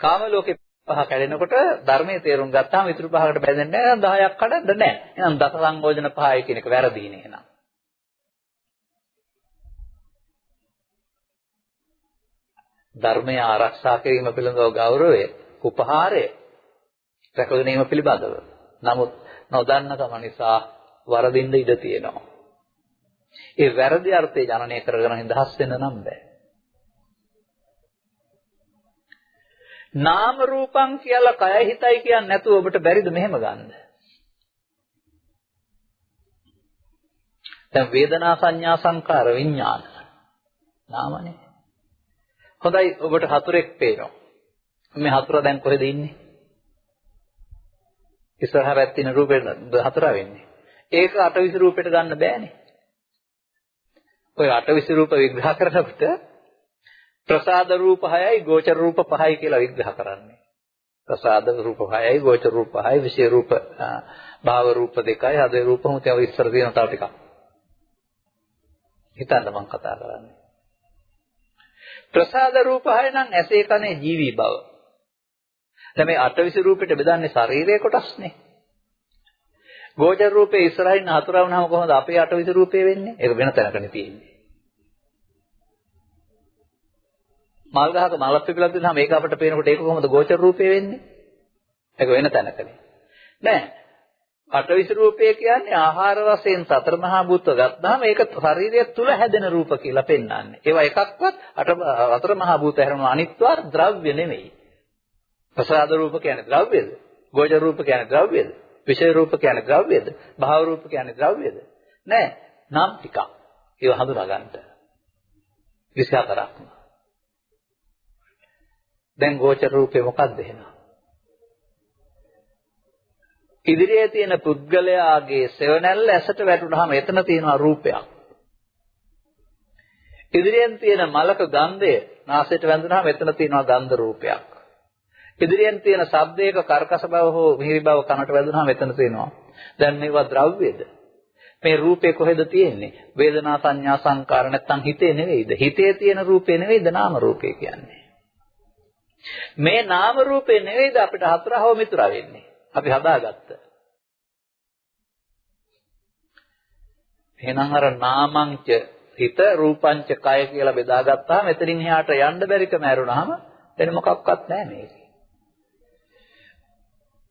කාම ලෝකේ පහ කැඩෙනකොට ධර්මයේ තේරුම් ගත්තාම ඊටු පහකට බැඳෙන්නේ නැහැ 10ක් කඩන්න නැහැ. එහෙනම් දස සංයෝජන පහයි කියන එක වැරදීනේ එහෙනම්. ධර්මය ආරක්ෂා කිරීම පිළිබඳව ගෞරවය, උපහාරය, රැකගැනීම පිළිබඳව. නමුත් නොදන්නකම නිසා වරදින්න ඉඩ තියෙනවා. ඒ වැරදි අර්ථය ජනනය කරගෙන නිදහස් වෙන්න නම් බෑ. නාම රූපං කියලා කය හිතයි කියන්නේ නැතුව ඔබට බැරිද මෙහෙම ගන්න? දැන් වේදනා සංඥා සංකාර විඥාන නාමනේ. හොඳයි ඔබට හතුරෙක් පේනවා. මේ හතුර දැන් කොහෙද ඉන්නේ? ඉස්සරහ පැත්තින රූපෙට හතර වෙන්නේ. ඒක අටවිසි රූපෙට ගන්න බෑනේ. ඔය අටවිසි රූප විග්‍රහ කරනකොට ප්‍රසාද රූප 6යි ගෝචර රූප 5යි කියලා විග්‍රහ කරන්නේ. ප්‍රසාද රූප 6යි ගෝචර රූප 5යි විශේෂ රූප භාව රූප 2යි හදේ රූප මුතේ ඔය ඉස්සර තියෙන තව ටිකක්. හිතන්න මම කතා කරන්නේ. ප්‍රසාද රූප 6 නම් ඇසේ කනේ ජීවි බව. දැන් මේ අටවිසි රූපෙට බෙදන්නේ ශරීරයේ කොටස්නේ. ගෝචර රූපේ ඉස්සරහින් හතර වුණාම කොහොමද අපේ අටවිසි රූපේ වෙන්නේ? ඒක වෙන තැනකනේ තියෙන්නේ. මල් ගහක මලක් පිපිලක් දෙනහම ඒක අපිට පේනකොට ඒක කොහොමද ගෝචර රූපේ වෙන්නේ? ඒක වෙන තැනකනේ. නෑ. අටවිසි රූපය කියන්නේ ආහාර වශයෙන් සතර මහා භූත ගත්තාම ඒක ශරීරය තුල හැදෙන රූප කියලා පෙන්වන්නේ. ඒවා එකක්වත් අට අතර මහා භූත හැරෙන අනිත්වා ද්‍රව්‍ය නෙමෙයි. ප්‍රසාද රූප කියන්නේ ද්‍රව්‍යද? ගෝචර රූප කියන්නේ ද්‍රව්‍යද? විෂය රූප කියන්නේ ද්‍රව්‍යද? භාව රූප කියන්නේ ද්‍රව්‍යද? නෑ. නම් ටිකක්. ඒව හඳුනා ගන්නට. 24ක්ම. දැන් ගෝචර රූපේ මොකක්ද එහෙනම්? ඉදිරියේ තියෙන පුද්ගලයාගේ සෙවණැල්ල ඇසට වැටුනහම එතන තියෙනවා රූපයක්. ඉදිරියෙන් තියෙන මලක ගන්ධය නාසයට වැඳුනහම එතන තියෙනවා ගන්ධ රූපයක්. ඉදිරියෙන් තියෙන ශබ්දයක කර්කශ බව හෝ මිහිරි බව කනට වැදුනහම එතන තියෙනවා. දැන් මේවා ද්‍රව්‍යද? මේ රූපේ කොහෙද තියෙන්නේ? වේදනා සංඥා සංකාර නැත්තම් හිතේ නෙවෙයිද? හිතේ තියෙන රූපේ නෙවෙයිද නාම රූපේ කියන්නේ? මේ නාම රූපේ නෙවෙයිද අපිට හතරහව මිතුරා වෙන්නේ? අපි හදාගත්ත. එහෙනම් අර නාමංච හිත රූපංච කය කියලා බෙදාගත්තාම එතනින් එහාට යන්න බැරිකම ඇරුණාම එතන මොකක්වත් නැහැ මේකේ.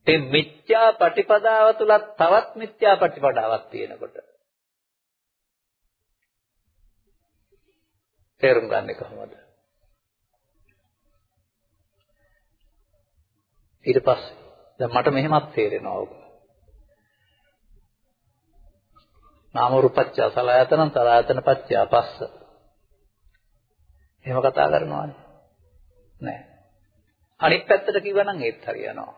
ඒ මිත්‍යා ප්‍රතිපදාව තුලත් තවත් මිත්‍යා ප්‍රතිපදාවක් තියෙනකොට තේරුම් ගන්න කොහොමද? ඊට පස්සේ දැන් මට මෙහෙමත් තේරෙනවා ඔබ. නාම රූපච්ච සලආයතන සලආයතන පච්ච පස්ස. එහෙම කතා කරනවානේ. නෑ. අනිත් පැත්තට කිව්වනම් ඒත් හරියනවා.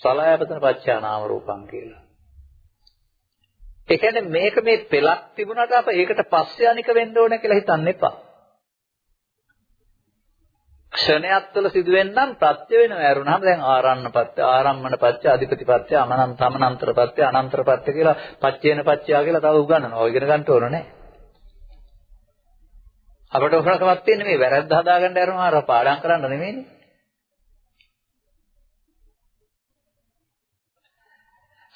සලආයතන පච්චා නාම රූපං කියලා. ඒ කියන්නේ මේක මේ පෙලක් තිබුණාට අප ඒකට පස්සේ අනික වෙන්න ඕන කියලා හිතන්න එපා. ක්ෂණයක් තුළ සිදුවෙන්නම් ප්‍රත්‍ය වෙනව ඇරුණාම දැන් ආරණ්‍යපත්‍ය ආරම්මනපත්‍ය අධිපතිපත්‍ය අමනන්ත අමනන්තරපත්‍ය අනන්තරපත්‍ය කියලා පච්චේන පච්චයා කියලා තව උගන්වනවා. ඔය ඉගෙන ගන්න ඕන නෑ. අපිට උගලකමක් තියෙන්නේ මේ වැරද්ද හදාගන්න යනවා අර පාඩම් කරන්න නෙමෙයිනේ.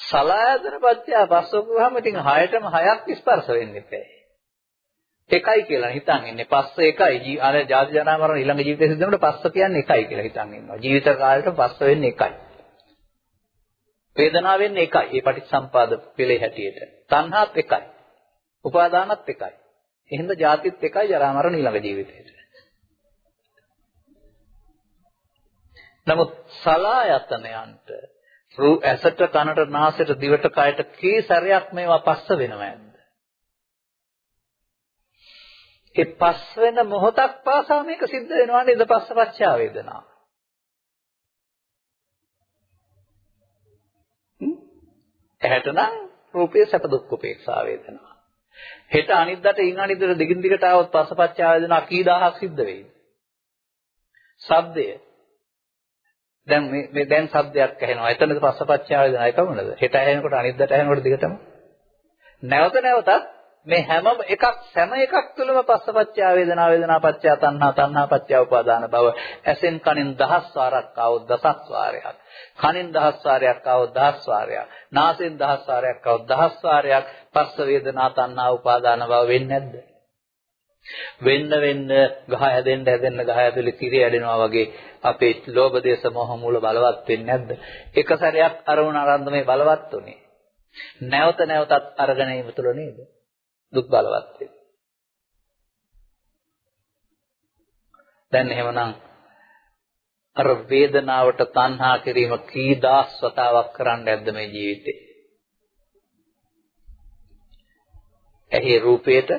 සලායතන පත්‍ය පස්සෝකුවහම ඉතින් 6ටම 6ක් ස්පර්ශ වෙන්න එපා. එකයි කියලා හිතන් ඉන්නේ. පස්ස එකයි. අර ජාති ජනනා මරණ ඊළඟ ජීවිතේ සිද්ධ වෙනකොට පස්ස කියන්නේ එකයි කියලා හිතන් ඉන්නවා. ජීවිත කාලෙට පස්ස වෙන්නේ එකයි. වේදනාව වෙන්නේ එකයි. ඒ පටිච්චසම්පාද පෙළේ හැටියට. තණ්හාත් එකයි. උපාදානත් එකයි. එහෙනම් ජාතිත් එකයි ජරා මරණ ඊළඟ ජීවිතේට. නමුත් සලායතනයන්ට රූ ඇසට කනට නාසයට දිවට කයට කී සැරයක් මේවා පස්ස වෙනවද? ඒ පස් වෙන මොහොතක් පාසා මේක සිද්ධ වෙනවා නේද පස්සපච්චා වේදනා. ඇහැට නම් රූපයේ සැප දුක් උපේක්ෂා වේදනා. හෙට අනිද්දාට ඊන් අනිද්දාට දිගින් දිගට આવොත් පස්සපච්චා වේදනා කී දහහක් සිද්ධ වෙයිද? ශබ්දය. දැන් මේ මේ දැන් ශබ්දයක් ඇහෙනවා. එතනද පස්සපච්චා වේදනා එකමද? හෙට ඇහෙනකොට අනිද්දාට ඇහෙනකොට දිගටම නැවත නැවතත් මේ හැම එකක් හැම එකක් තුළම පස්සපච්චය වේදනා වේදනා පච්චය තණ්හා තණ්හා පච්චය උපාදාන බව. ඇසෙන් කනින් දහස් වාරක් ආවොත් දසස් වාරයක්. කනින් දහස් වාරයක් ආවොත් දහස් වාරයක්. නාසයෙන් දහස් වාරයක් ආවොත් දහස් වාරයක්. පස්ස වේදනා තණ්හා උපාදාන බව වෙන්නේ නැද්ද? වෙන්න වෙන්න ගහ හැදෙන්න හැදෙන්න ගහ ඇතුලේ කිරි ඇදෙනවා වගේ අපේ ලෝභ දේශ මොහ මූල බලවත් වෙන්නේ නැද්ද? එක සැරයක් අරමුණ ආරම්භ මේ බලවත් උනේ. නැවත නැවතත් අරගෙන ඉම තුල නේද? දුක් බලවත් වෙන්නේ. දැන් එහෙමනම් අර වේදනාවට තණ්හා කිරීම කී දාස් වතාවක් කරන්න ඇද්ද මේ ජීවිතේ? ඇහි රූපයට,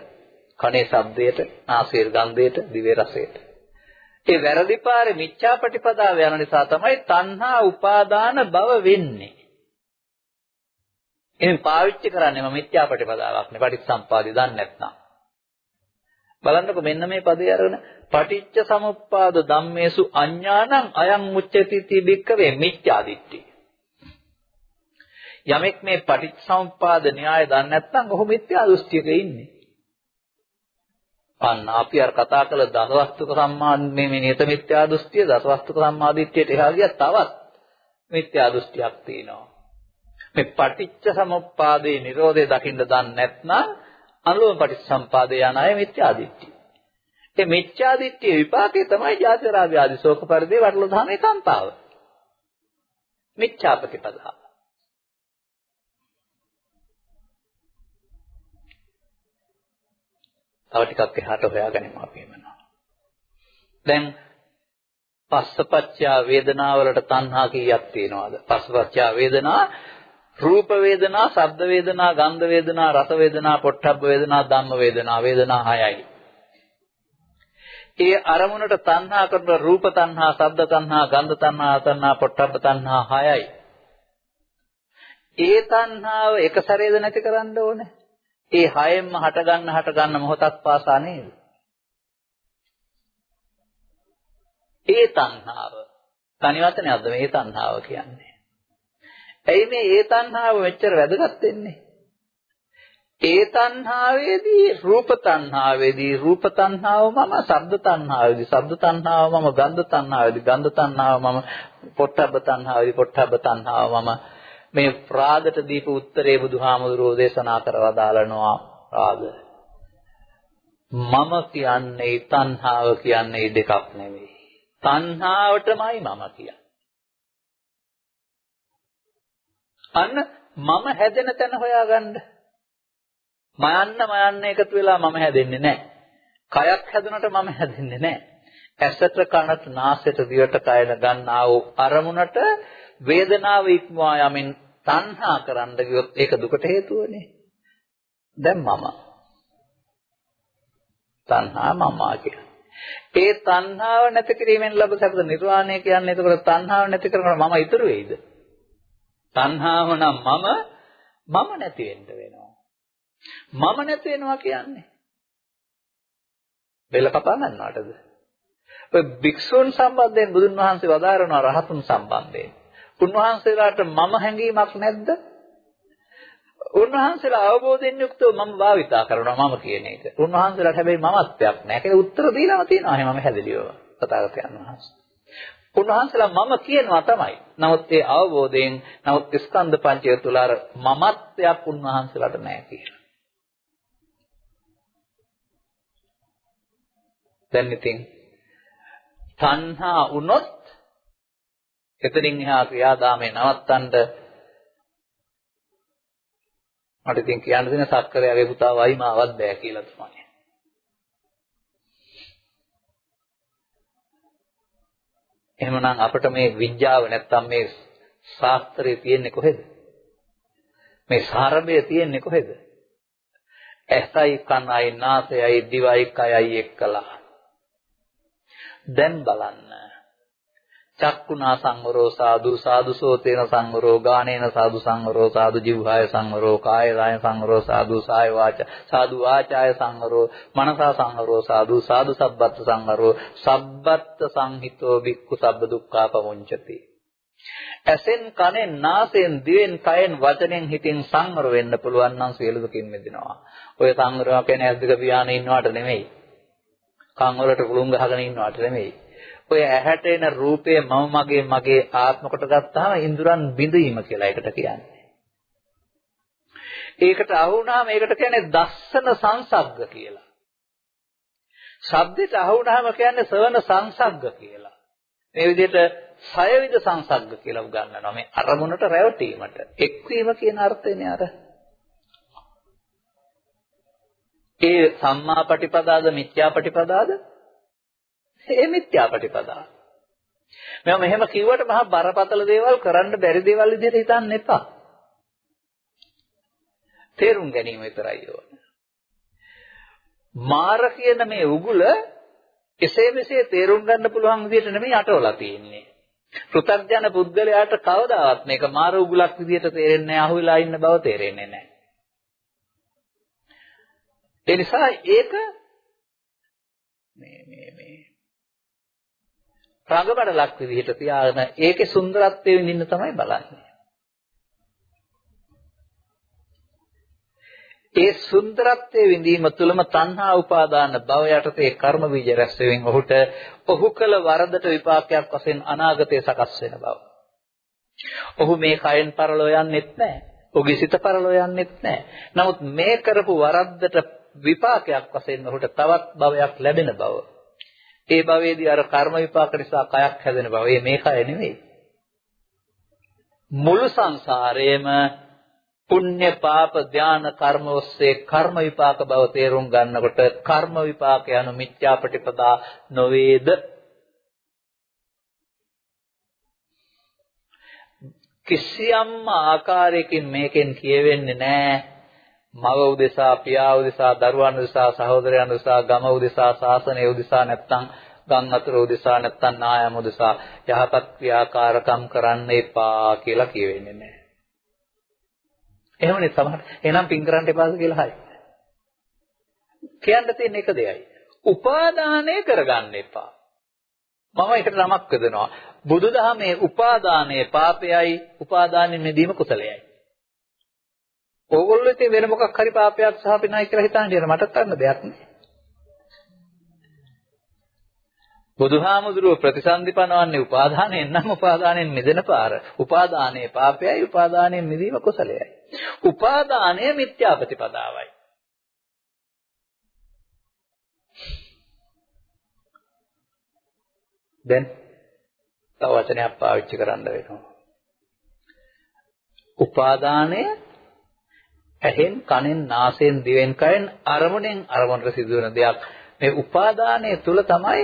කනේ ශබ්දයට, නාසයේ ගන්ධයට, දිවේ රසයට. ඒ වැරදි පාරේ මිච්ඡාපටිපදාව යන නිසා තමයි තණ්හා උපාදාන භව වෙන්නේ. එහෙනම් පාවිච්චි කරන්නේම මිත්‍යා ප්‍රතිපදාවක් නේ පටිච්චසම්පාදේ දන්නේ නැත්නම්. බලන්නකො මෙන්න මේ පදේ අරගෙන පටිච්ච සමුප්පාද ධම්මේසු අඥානං අයං මුච්චති තිබික්කවේ මිත්‍යාදිට්ඨි. යමෙක් මේ පටිච්චසමුප්පාද න්‍යාය දන්නේ නැත්නම් ඔහු මිත්‍යා දෘෂ්ටියක ඉන්නේ. අන්න අපි අර කතා කළ දසවස්තුක සම්මාන්නේ මේ නියත මිත්‍යා දෘෂ්ටිය දසවස්තුක සම්මාදිට්ඨියට එහා ගියා තවත් මිත්‍යා දෘෂ්ටියක් තියෙනවා. මේ පටිච්ච සමුප්පාදේ Nirodhe දකින්න දන්නේ නැත්නම් අනුලෝම පටිච්චසම්පාදේ යන අය මිත්‍යාදිට්ඨිය. ඒ මිත්‍යාදිට්ඨිය විපාකේ තමයි ජාති රාගය ආදී ශෝක පරිදේ වටල දහමේ කාන්තාව. මිත්‍යාපටිපදා. තව ටිකක් එහාට හොයාගනිමු අපි එමනවා. දැන් පස්සපච්චා වේදනාවලට තණ්හා කීයක් තියෙනවද? පස්සපච්චා වේදනා රූප වේදනා, ශබ්ද වේදනා, ගන්ධ වේදනා, රස වේදනා, පොට්ටබ්බ වේදනා, ධම්ම වේදනා, වේදනා හයයි. ඒ අරමුණට තණ්හා කරන රූප තණ්හා, ශබ්ද තණ්හා, ගන්ධ තණ්හා, තණ්හා, පොට්ටබ්බ තණ්හා හයයි. ඒ තණ්හාව එක සැරේද නැති කරන්න ඕනේ. ඒ හයෙන්ම හට ගන්න හට ගන්න මොහොතක් පාසා නේද? ඒ තණ්හාව. තනි වචනයක්ද මේ තණ්හාව කියන්නේ? ඇයි මේ ඒ තණ්හාව මෙච්චර වැදගත් වෙන්නේ? ඒ තණ්හාවේදී රූප තණ්හාවේදී රූප තණ්හාව මම ශබ්ද තණ්හාවේදී ශබ්ද තණ්හාව මම ගන්ධ තණ්හාවේදී ගන්ධ තණ්හාව මම පොට්ටබ්බ තණ්හාවේදී පොට්ටබ්බ තණ්හාව මම. මේ ප්‍රාදට දීප උත්තරේ බුදුහාමුදුරෝ දේශනා කරවා දාලනවා ප්‍රාද මම කියන්නේ තණ්හාව කියන්නේ දෙකක් නෙවෙයි. තණ්හාවටමයි මම කියන්නේ. අන්න මම හැදෙන තැන හොයාගන්න. මයන්න මයන්න එකතු වෙලා මම හැදෙන්නේ නැහැ. කයක් හැදුනට මම හැදෙන්නේ නැහැ. ඇසට කනට නාසයට දිවට කයන ගන්නා වූ අරමුණට වේදනාව ඉක්මවා යමින් තණ්හා කරන්න ගියොත් ඒක දුකට හේතුවනේ. දැන් මම. තණ්හා මම කියන්නේ. ඒ තණ්හාව නැති කිරීමෙන් ලැබ සැපද නිර්වාණය කියන්නේ එතකොට තණ්හාව නැති කරනකොට මම ඉතුරු වෙයිද? තණ්හාව නම් මම මම නැති වෙන්න වෙනවා. මම නැති වෙනවා කියන්නේ බෙල්ල කපා ගන්නවටද? ඔය භික්ෂුන් සම්බන්ධයෙන් බුදුන් වහන්සේ වදාරනවා රහතුන් සම්බන්ධයෙන්. උන්වහන්සේලාට මම හැඟීමක් නැද්ද? උන්වහන්සේලා අවබෝධයෙන් යුක්තව මම භාවිතා කරනවා මම කියන එක. උන්වහන්සේලාට හැබැයි මමත්වයක් නැහැ. ඒක උත්තර දීලාම තියෙනවා. එහෙනම් මම හැදෙලියව තථාගතයන් වහන්සේ. උන්වහන්සේලා මම කියනවා තමයි. නමුත් ඒ අවබෝධයෙන් නමුත් ස්කන්ධ පංචය තුල අර මමත්වයක් උන්වහන්සේලාට නැහැ කියලා. දැන් ඉතින් තණ්හා වුණොත් එතනින් එහා ක්‍රියාදාමේ නවත්තන්න මට ඉතින් කියන්න දෙන සක්කරයාගේ පුතා වයිමාවක් බෑ කියලා තමයි. එහෙමනම් අපිට මේ විද්‍යාව නැත්තම් මේ ශාස්ත්‍රය තියෙන්නේ කොහෙද? මේ සාරභය තියෙන්නේ කොහෙද? ඇසයි කනයි නාසයයි දිවයි කයයි එක්කලා. දැන් බලන්න චක්කුණා සංවරෝ සාදු සාදු සෝතේන සංවරෝ ගානේන සාදු සංවරෝ සාදු ජීවහාය සංවරෝ කාය රාය සංවරෝ සාදු සාය වාච සාදු වාචාය සංවරෝ මනසා සංවරෝ සාදු සාදු සබ්බත් සංවරෝ සබ්බත් සංහිතෝ වික්ඛු සබ්බ දුක්ඛා පමුංචති. ඇසෙන් කනෙන් නාසයෙන් දිවෙන් කයෙන් වචනෙන් හිතින් සංවර වෙන්න පුළුවන් නම් සියලු දුකින් මිදෙනවා. ඔය සංවරය කියන්නේ ඇස් දෙක පියාගෙන ඉන්නවට නෙමෙයි. කන් වලට කුළුම් ගහගෙන ඉන්නවට නෙමෙයි. ඔය ඇහැට එන රූපය මම මගේ මගේ ආත්ම කොට ගත්තාම ඉන්ද්‍රයන් බිඳීම කියලා ඒකට කියන්නේ. ඒකට අහු වුණාම ඒකට කියන්නේ දස්සන සංසග්ග කියලා. ශබ්දයට අහු වුණාම කියන්නේ සවන සංසග්ග කියලා. මේ විදිහට සයවිද සංසග්ග කියලා උගන්වනවා. මේ අරමුණට රැවටීමට. එක්වීම කියන අර්ථයනේ අර. ඒ සම්මා පටිපදාද මිත්‍යා පටිපදාද ඒ මිත්‍යා ප්‍රතිපදා. මම මෙහෙම කිව්වට මහා බරපතල දේවල් කරන්න බැරි දේවල් විදිහට හිතන්න එපා. තේරුම් ගැනීම විතරයි ඕන. මාර කියන මේ උගුල එසේ මෙසේ තේරුම් ගන්න පුළුවන් විදිහට නෙමෙයි අටවලා තියෙන්නේ. පෘථග්ජන පුද්ගලයාට කවදාවත් මේක මාර උගුලක් විදිහට තේරෙන්නේ නැහැ, අහුවෙලා ඉන්න බව තේරෙන්නේ නැහැ. ඒ නිසා ඒක මේ මේ මේ රඟබඩලක් විදිහට තියාගෙන ඒකේ සුන්දරත්වය විඳින්න තමයි බලන්නේ. ඒ සුන්දරත්වයේ විඳීම තුළම තණ්හා උපාදාන භව යටතේ කර්ම බීජ රැස් වෙමින් ඔහුට ඔහු කළ වරදට විපාකයක් වශයෙන් අනාගතය සකස් වෙන බව. ඔහු මේ කයෙන් පරලෝ යන්නෙත් නැහැ. ඔහුගේ සිත පරලෝ යන්නෙත් නැහැ. නමුත් මේ කරපු වරද්දට විපාකයක් වශයෙන් ඔහුට තවත් භවයක් ලැබෙන බව. ඒ භවයේදී අර කර්ම විපාක නිසා කයක් හැදෙන බව. ඒ මේ කය නෙවෙයි. මුළු සංසාරයේම පුණ්‍ය පාප ධාන කර්ම ඔස්සේ කර්ම විපාක බව තේරුම් ගන්නකොට කර්ම විපාක යනු මිත්‍යා ප්‍රතිපදා නොවේද කිසියම් ආකාරයකින් මේකෙන් කියවෙන්නේ නැහැ මව උදෙසා පියා උදෙසා දරුවන් උදෙසා සහෝදරයන් උදෙසා ගම උදෙසා ශාසනය උදෙසා නැත්තම් ගම් අතර උදෙසා නැත්තම් නායම උදෙසා යහපත් ක්‍රියාකාරකම් කරන්න එපා කියලා කියවෙන්නේ නැහැ. එහෙමනේ සමහර එහෙනම් පින් කරන්න එපාද කියලා හරි. කියන්න තියෙන එක දෙයයි. උපාදානය කරගන්න එපා. මම එකට නමක් යදනවා. බුදුදහමේ උපාදානයේ පාපයයි උපාදානෙ මෙදීම කුසලයයි. ඕගොල්ලෝ ඉතින් වෙන මොකක් හරි පාපයක් සහ පිනයි කියලා හිතාන්නේ නේද මටත් අන්න දෙයක් නෑ. බුදුහාමුදුරුව ප්‍රතිසන්දිපනවන්නේ උපාදානයෙන් නම් උපාදානයෙන් මිදෙන පාර. උපාදානයේ පාපයයි උපාදානයෙන් මිදීම කුසලයයි. උපාදානය මිත්‍යා ප්‍රතිපදාවයි. දැන් තව වචනයක් පාවිච්චි කරන්න වෙනවා. උපාදානය ඇහෙන් කනෙන් නාසයෙන් දිවෙන් කයෙන් අරමුණෙන් අරමුණට සිදුවන දෙයක් මේ උපාදානයේ තුල තමයි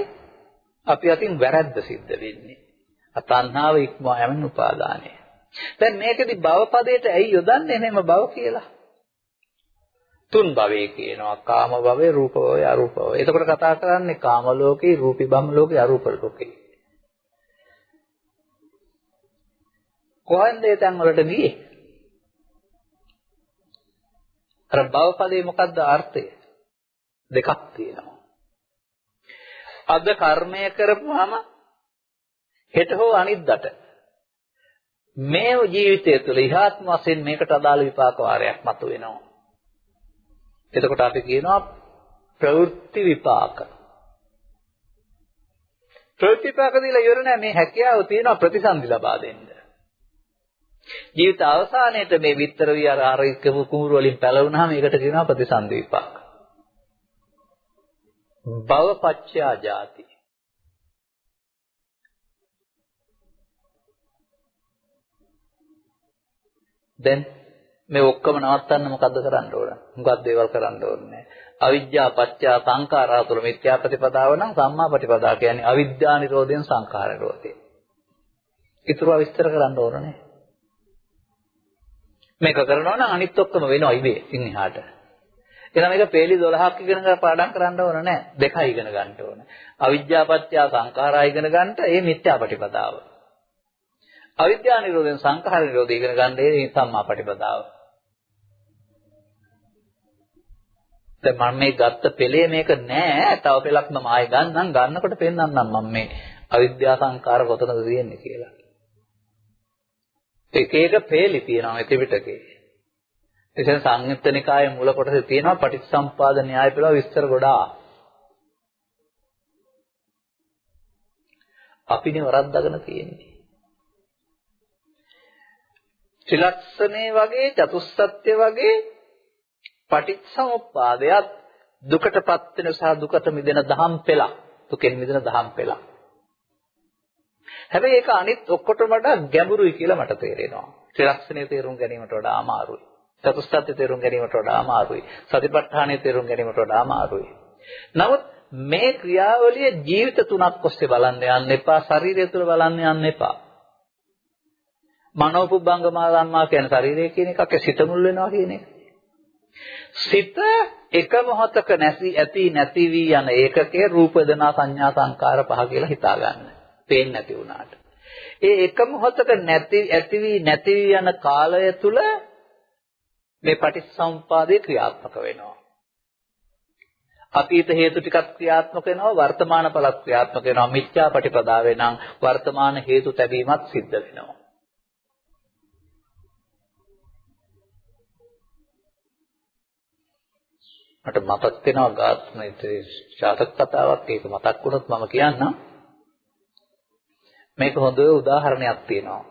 අපි අතින් වැරද්ද සිද්ධ වෙන්නේ අතණ්හාව ඉක්මවා යමින් උපාදානය දැන් මේකෙදි භවපදයට ඇයි යොදන්නේ එහෙම භව කියලා තුන් භවයේ කියනවා. කාම භවය, රූප භවය, අරූප භවය. එතකොට කතා කරන්නේ කාම ලෝකේ, රූපී බම් ලෝකේ, අරූප ලෝකේ. කොහෙන්ද ඒ තැන් වලට ගියේ? අර භවපදේ මොකද්ද අර්ථය? දෙකක් තියෙනවා. අද කර්මය කරපුවාම හෙට හෝ අනිද්දාට මේ ජීවිතය තුළ ඉහාත්ම වශයෙන් මේකට අදාළ විපාක වාරයක් මතුවෙනවා. එතකොට අපි කියනවා ප්‍රවෘත්ති විපාක. ප්‍රවෘත්ති විපාක දීලා ඉවර නෑ මේ හැකියාව තියෙනවා ප්‍රතිසන්දි ලබා දෙන්න. ජීවිත අවසානයේට මේ විතර විහාර ආරිකම කුඹුරු වලින් පැලවුණාම ඒකට කියනවා ප්‍රතිසන්දි විපාක. භවපච්චයා ජාති. දැන් මේ ඔක්කොම නවත්තන්න මොකද්ද කරන්න ඕන? මොකක්ද දේවල් කරන්න ඕනේ? අවිද්‍යා පත්‍යා සංඛාරා තුල මිත්‍යා ප්‍රතිපදාව නම් සම්මා ප්‍රතිපදාව කියන්නේ අවිද්‍යා නිරෝධයෙන් සංඛාර නිරෝධය. ඊටුව විස්තර කරන්න ඕනේ. මේක කරනවා නම් අනිත් ඔක්කොම වෙනවා ඉබේ ඉන් එහාට. එහෙනම් මේක පේලි 12ක් ඉගෙන ගන්න පාඩම් කරන්න ඕන නෑ. දෙකයි ඉගෙන ගන්න ඕන. අවිද්‍යා පත්‍යා සංඛාරා ඉගෙන ගන්නට ඒ මිත්‍යා ප්‍රතිපදාව. අවිද්‍යා නිරෝධයෙන් සංඛාර නිරෝධය ඉගෙන ගන්න ඒ සම්මා ප්‍රතිපදාව. දැන් මම මේ ගත්ත පෙළේ මේක නෑ තව පෙළක් මම ආයෙ ගන්නම් ගන්නකොට පෙන්නන්නම් මම මේ අවිද්‍යා සංකාර කොතනද තියෙන්නේ කියලා එක එක පෙළි තියෙනවා මේ ත්‍රිපිටකේ එතන සංයුත්ත නිකායේ මූල කොටසේ තියෙනවා පටිච්චසම්පාද න්‍යාය පිළිබඳ විස්තර ගොඩාක්. අපිනේ වරද්දාගෙන තියෙන්නේ. ත්‍රිලක්ෂණේ වගේ චතුස්සත්‍ය වගේ පටිච්චසමුප්පාදයක් දුකටපත් වෙන සහ දුකට මිදෙන දහම් පෙළ දුකෙන් මිදෙන දහම් පෙළ හැබැයි ඒක අනිත් ඔක්කොටම වඩා ගැඹුරුයි කියලා මට තේරෙනවා. ත්‍රිලක්ෂණය තේරුම් ගැනීමට වඩා අමාරුයි. චතුස්සත්‍ය තේරුම් ගැනීමට වඩා අමාරුයි. සතිපට්ඨානය තේරුම් ගැනීමට වඩා අමාරුයි. නමුත් මේ ක්‍රියාවලිය ජීවිත තුනක් ඔස්සේ බලන්න යන්න එපා ශරීරය තුළ බලන්න යන්න එපා. මනෝපුබ්බංගමා ධම්මා කියන ශරීරය කියන එකක් සිත මුල් වෙනවා කියන එක? සිත එක මොහොතක නැති ඇති නැති වී යන ඒකකයේ රූප වේදනා සංඥා සංකාර පහ කියලා හිතා ගන්න. පේන්නේ නැති වුණාට. ඒ එක මොහොතක නැති ඇති වී නැති වී යන කාලය තුල මේ පටිච්චසමුපාදේ ක්‍රියාත්මක වෙනවා. අතීත හේතු ටිකක් ක්‍රියාත්මක වෙනවා වර්තමාන ඵල ක්‍රියාත්මක වෙනවා මිත්‍යා ප්‍රතිපදාවේ නම් වර්තමාන හේතු තැබීමත් සිද්ධ වෙනවා. මට මතක් වෙනවා ගාත්මයේ ජාතක කතාවක් ඒක මතක් වුණොත් මම කියන්නම් මේක හොඳ උදාහරණයක් තියෙනවා.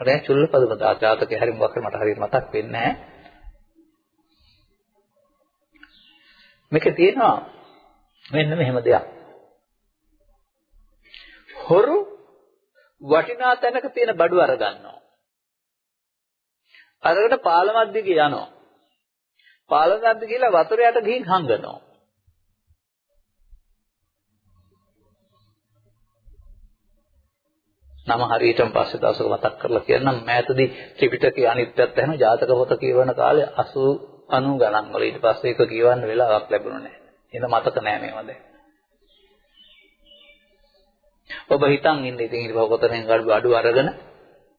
අර චුල්ලපදම ජාතකේ හරි මොකක් මට හරියට මතක් වෙන්නේ නැහැ. මේකේ තියෙනවා මෙන්න මෙහෙම දෙයක්. හොරු වටිනා තැනක තියෙන බඩු අරගන්නවා අරගෙන පාලමක් දිගේ යනවා. පාලනද්ද කියලා වතුර යට ගිහින් හංගනවා. නම හරියටම පස්සේ දවසක මතක් කරලා කියන්නම් මෑතදී ත්‍රිපිටකයේ අනිත් පැත්ත හැම ජාතක පොත කියවන කාලේ 80 90 ගණන් වල ඊට පස්සේ ඒක කියවන්න වෙලාවක් ලැබුණේ නැහැ. එහෙනම් මතක නැහැ මේවා දැන්. ඔබ හිතන් ඉන්න ඉතින් ඊට පස්සේ කොතනින් ගඩු අඩු අරගෙන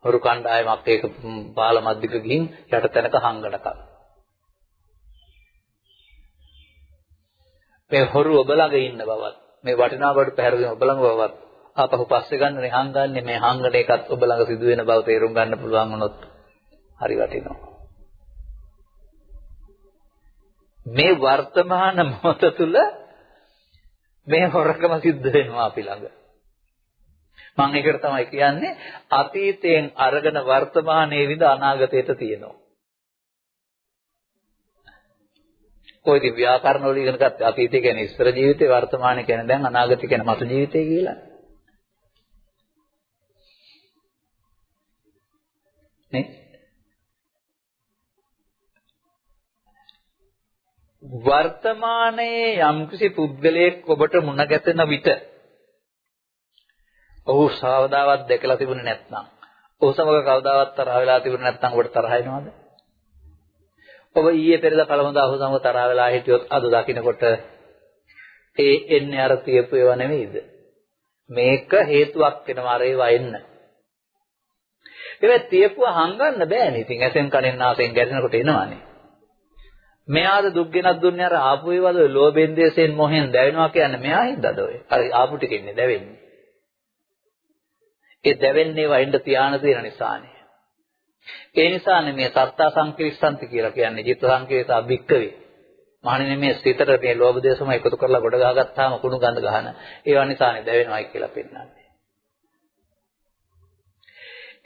හොරු කණ්ඩායමක් ඒක බාල මැද්දික ගිහින් යට තැනක හංගනකම්. මේ හොරු ඔබ ළඟ ඉන්න බවත් මේ වටිනා බඩු පැහැරගෙන ඔබ ළඟ බවත් ආපහු පස්සේ ගන්නනේ හංගන්නේ. මේ හංගන එකත් ඔබ ළඟ සිදු වෙන බව තේරුම් ගන්න පුළුවන් වුණොත් හරි වටිනවා. මේ වර්තමාන මොහොත තුල මේ හොරකම සිද්ධ වෙනවා අපි ළඟ. මම ඒකට තමයි කියන්නේ අතීතයෙන් අරගෙන වර්තමානයේ විඳ අනාගතයට තියෙනවා. කොයිද ව්‍යාකරණ වල ඉගෙන ගත්තේ? අතීතය කියන්නේ ඉස්සර ජීවිතේ වර්තමානයේ කියන්නේ දැන් අනාගතය කියන්නේ මතු ජීවිතය කියලා. නේ? වර්තමානයේ යම්කිසි පුද්ගලයෙක් ඔබට මුණ ගැසෙන විට ඔහු සාවදාවත් දැකලා තිබුණේ නැත්නම් ඔහු සමග කවදාවත් තරහ වෙලා තිබුණේ නැත්නම් ඔබට තරහ එනවද? ඔබ ඊයේ පෙරේදා කලමදා අහු සමග තරහ වෙලා හිටියොත් අද දකින්නකොට ඒ එන්නේ අර තියපු ඒවා නෙවෙයිද? මේක හේතුවක් වෙනවා අර ඒවා එන්න. ඒක තියපුව හංගන්න බෑනේ. ඉතින් ඇසෙන් කනෙන් නාසයෙන් ගැටෙනකොට එනවනේ. මෙයාද දුක් ගෙනත් දුන්නේ අර ආපු ඒවාද ලෝභෙන් දේශයෙන් මොහෙන් දැවෙනවා කියන්නේ මෙයා හින්දාද ඔය? අර ආපු ටිකෙන්නේ දැවෙන්නේ. ඒ දැවෙන්නේ වයින්ද තියාන තියෙන නිසානේ. ඒ නිසානේ මේ සත්තා සංකීර්ෂන්ති කියලා කියන්නේ චිත්ත සංකීර්ෂ අභික්කවේ. මහණෙනි මේ සිතට මේ ලෝභ දේශම එකතු කරලා ගොඩ ගහගත්තාම කුණු ගඳ ගහන ඒවා නිසානේ දැවෙනවයි කියලා පෙන්නන්නේ.